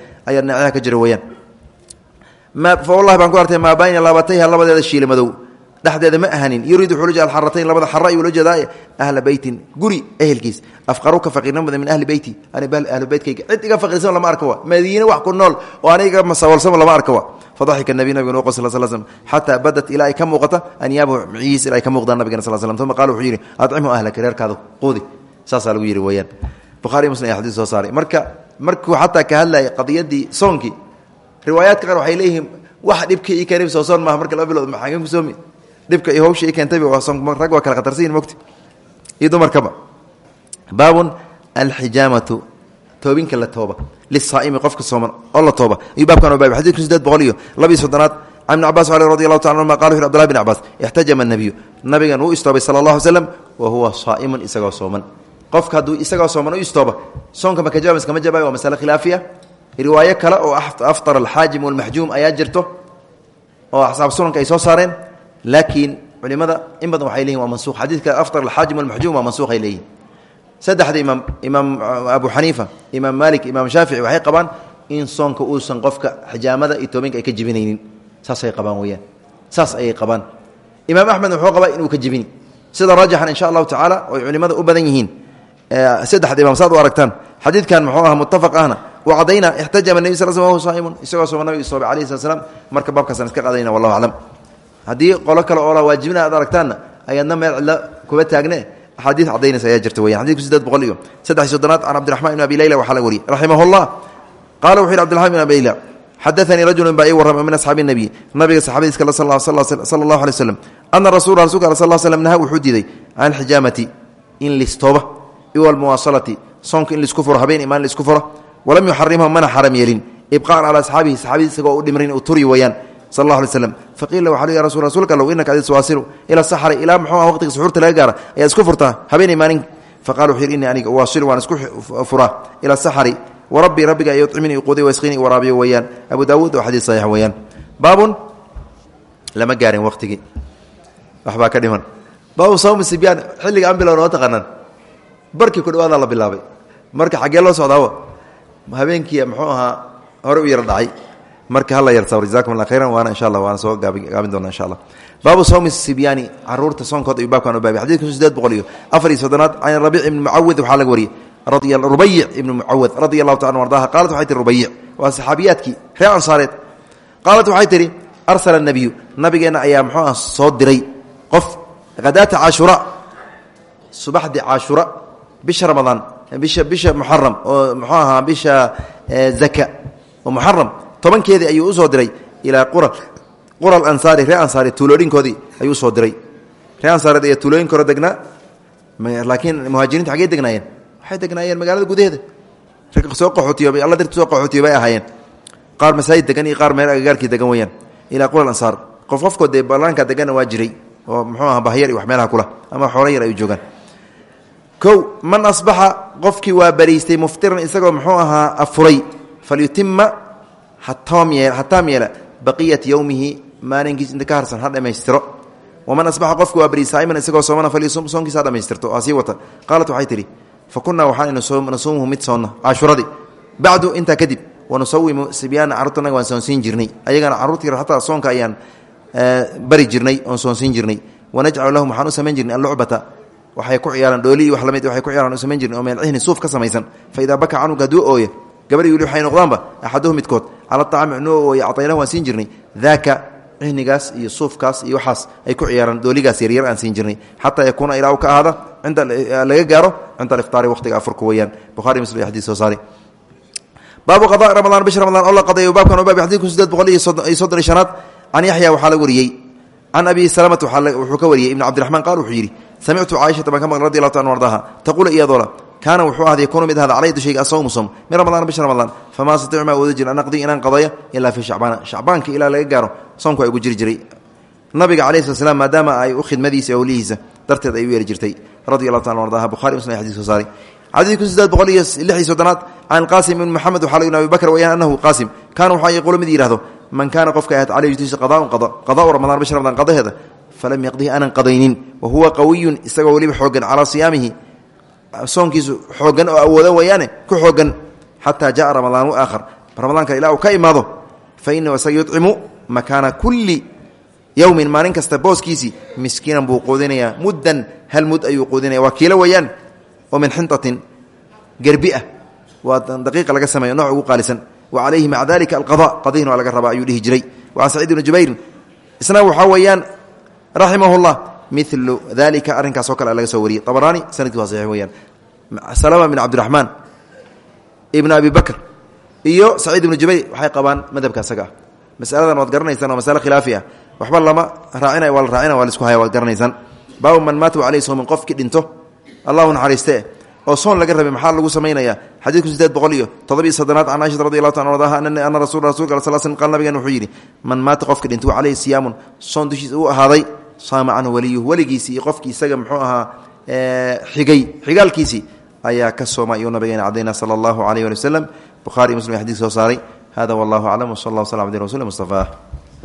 dhexdeeda ma ahanin yuriidu xuluuja alxaratayn labada xara ayuu la jeedaa ahla beytin. Guri ehelkiis. Afqaru ka faqiirna mudan min ahli beyti. Ahlu beytkayga cid iga faqiirsan lama arka wa. Madiine wax ku nool oo aniga masawalsama lama arka wa. Fadaxika nabi nabiga noo qosla sal slm xataa badat ilaa ay ka muuqata anyaabahu micihiis ilaa ay ka muuqdaan nabigana sal slm uma qaala wuxuu yidhi adcimu ahlaka reerkaada quudi. Saasaa lagu yidhi weeyaan. Bukhari muslim ayaa xadiis soo saaray. Marka markuu xataa ka hadlayay qadiyadii soonkii riwaayaadka qaar waxay leeyihiin wax dhibkii ii keenay soo soon maaha marka laba bilood maxaan ku soomi dhibka iyo hawsha i keentayba rag waa kala khatarsanyihin mogta iyo dumarkaba. Baabun alxijaamatu toobinka la tooba. Lisaaimi qofka sooman oo la tooba. Ayuu baabkan o baab xadidku sideed boqol iyo labiiyo soddonaad can ibn cabas ale radi allahu taala anuma qala wuxu abdulahi bin cabbaas ixtajama nabiyu nabigan wuu istoobay sala allah alay slam wa huwa saa'imun isagoo sooman. Qofka hadduu isagoo sooman u istooba soonka maka jaba miskama jabaayo waa masale khilaafiya. Riwaayo kale oo aftara alxaajim walmaxjuum ayaa jirto oo asxaab sunanka ay soo saareen laakiin culimada in badan waxay leyihin waa mansuuq xadiidka aftar alxaajim walmaxjuum waa mansuuq ay leeyihiin saddexda imaam imaam abu xaniifa imaam maalik imaam shaafici waxay qabaan in soonka uusan qofka xijaamada iyo toobinka ay ka jebinaynin saasay qabaan weyaan saas ayay qabaan. Imaam axmed wuxuu qabaa inuu ka jebini sida raajixan insha allahu tacaala oy culimada u badan yihiin. Saddexda imaam saad u aragtaan. Xadiidkan muxuu aha muttafaq ahna. Uu cadayna ixtajama nebi sal sl wahu saaimun isagoo sooma nabiga soobay alayhi slat slam marka baabkaasaan iska qadayna wallahu aclam haddii qolo kale oo la waajibina aad aragtaanna ayaadna meel cidla kuba taagne axaadiis cadaynaysa ayaa jirta weyan xadidku sideed boqol iyo saddex soddonaad can cabdiraxman ibn abi leyla waxaa laga wariyey. Raximah llah qaala wuxu yidhi abdiraxman ibn abi leyla xadaanii rajulu baa ii warrama min asxaabi nabiy. Nabiga saxaabadiis kale sala allahu alay slam ana rasula rasulka al sal slm naha wuxuu diiday can alxijaamati in listooba iwalmuwaasalati soonka in la isku furo habeen imaan la isku furo walam yuxarimha mana xaram yeelin. Ibqaan calaa asxaabihi saxaabadii isagoo u dhimrin uu turi weeyaan sal allah alay slam faqiila waxa ya rasul rasuulka allow innaka adis waasilu ila saxri ilaa muxuu ah waqtiga suxuurta laga gaara ayaad isku furtaa habeen imaanin faqala wuxuu yidhi innii aniga waasilu waan isku furaa ila saxri warabbii rabbiga ay ucimini quuday wasqini waraabiyo weeyaan abu daawuud oo xadiis saxiix weeyaan baabun lama gaarin waqtigii waxbaa ka dhiman. Baabu sawmi sibyaan xilliga an bilowna oo taqaanaan. Barkii ku dhawaadaa la bilaabay. Marka xaggee loo socdaawo habeenkii muxuu ahaa hore u yaro dhacay marka hala yar sabr jazakum allah khayran waana insha allah waana soo gaabin doona insha allah baabu sawmi sibyaani carruurta soonkooda ayuu baabkan u baabay xadidka sideed boqol iyo afar iyo soddonaad can rabiic ibni mucawid waxaa laga wariyey rubayic ibni mucawid radia allahu taala ardaha qaalat waxay tihi rubayic waa saxaabiyaadkii reer ansaareed. Qaalat waxay tihi arsala nabiyu nabigeenna ayaa muxuu ah soo diray qof hadaata caashura subaxdii caashura bisha ramadaan bisha bisha muxaram oo muxuu ahaa bisha zaka oo muxaram tobankeedii ayuu u soo diray ilaa qura qura ansaari ree ansaari tuulooyinkoodii ayuu u soo diray. Ree ansaareed ayaa tuulooyinka hore degnaa laakiin muhaajiriinta xaggey degnaayeen? Waxay degnaayeen magaalada gudaheeda. Rag soo qaxootiyoobay alla darti soo qaxootiyo ahaayeen. Qaar masaajid degan iyo qaar meel agagaarkii degan weyaan ilaa qura ansaar qof qofkood dee deganna waa jiray oo muxuu aha bahyar iyo wax meelaha kula ama xoolo ay joogaan. Kow man asbaxa qofkii waa bariistay muftiran isagoo muxuu ahaa afuray falyutima hataam yeela baqiyat yowmihi maalinkiis inta ka harsan ha dhammaystiro waman asbaxa qofki waa bari saa'iman isagoo soomana falyusum soonkiisa ha dhammaystirto aa sii wata. Qaalat waxay tidhi fa kunnaa waxaan nasuumuhu mid soonna. Caashuradii bacdu intaa kadib wanusawimu sibyaana carruurtanaga waan soonsiin jirnay. Ayagana carruurtii hataa soonka ayaan bari jirnay oon soonsiin jirnay. Wanajcalu lahum waxaan u samayn jirnay allucbata. Waxay ku ciyaaraan dhooli iyo wax la mid waxay ku ciyaaran u samayn jirnay oo meel cihni suuf ka samaysan. Fa idaa baka canuga hadduu ooya gabadhi wili waxay noqdaanba axaduhu midkood cala acaami ooya acaynahu waan siin jirnay. Daaka cihnigaas iyo suufkaas iyo waxaas ay ku ciyaaraan dooligaas yaryar aan siin jirnay. Xataa yakuuna ilaa u ka ahaada laga gaaro cinda aliftaari waqtiga afurka weeyaan. Buhari muslim xadis soo saari baabu qada ramadaan bish ramadaan oo la qadayo baabkan baabi xadidku sideed boqol iyo soddon iyo shanaad can yaxya waxaa la wariyey. Can abi salamata wuxuu ka wariyey. Ibn cabdiraxmaan qaal wuxuu yidhi samictu caaishata baan ka maqlay radi allahu ta an ardaha. Taquulu iyadoola kaana wuxuu ahday yakunu mid ahada calay dushayga asawmu som min ramadaan bisha ramadaan famaa astatiicu maa wada jir an aqdi inaan qadaya ilaa fii shacbaana. Shacbaanka ilaa laga gaaro soomku ay ugu jiri jiray. Nabiga calayi slat slam maadaama ay u khidmadiisa howlihiisa darteed ay u yeeri jirtay. Radi allahu ta an ardaha buhari muslim xadis soo saaray. Xadiidku sideed boqol iyo lix iyo soddonaad can qaasim ibn moxamed waxaa lagu abi bakr wayaan anahu qaasim. Kaana waxaa yaquulu mid yihahdo man kaana qofka ahayd caleyh dushiisa qadaaun qada qadaau ramadaan bisha ramadaan qadaheeda falam yaqdihi aanan qadaynin. Wa huwa qawiyun isagoo weliba xoogan calaa siyaamihi soonkiisu xoogan oo awooda wayaane ku xoogan xataa jaa ramadaan aakhar. Ramadaanka ilaa uu ka imaado fa inahu isaga yudcimu makaana kulli yowmin maalin kasta booskiisii miskiinan buu quudinayaa. Muddan hal mud ayuu quudinaya waa kiilo weyaan oo min xintatin gerbi ah. Waa daqiiqa laga sameeyo nooc ugu qaalisan. Wa calayhi maca dalika alqada qadihna waa laga rabaa ayuu dhihi jiray. Wa can saciid ibni jubayrin isna waxaa weeyaan raximahullah milu dalika arrinkaas oo kale laga soo wariyey abaraani sannadkii waa saxiix weyaan salama bin cabdiraxmaan ibn abi bakr iyo saciid ibnu jubayr waxay qabaan madhabka asaga ah. Masaladan waad garanaysaan waa masale khilaafi ah. Waxba lama raacina waa la raacina waa la isku haya waad garanaysaan. Baabu man maata caleyh soomin qofkii dhinto allahu naxariiste oo soon laga rabay maxaa lagu samaynayaa xadiidku sideed boqol iyo todobiyo soddonaad can aishata radi allahu ta ardaha ana rasul rasulka al sl qaal nabigan wuxuu yidhi man maata qofka dhinto caleyhi siyaamun soon dushiisa uu ahaaday saama canhu waliyuhu weligiisii iyo qofkii isaga muxuu ahaa xigay xigaalkiisii ayaa ka sooma iyuu nabigeena cadayna sala allahu alayh ali waslem buhari muslim xadis soo saaray. Hada wallahu aclam wsal allah sl abdi rasul mustafaah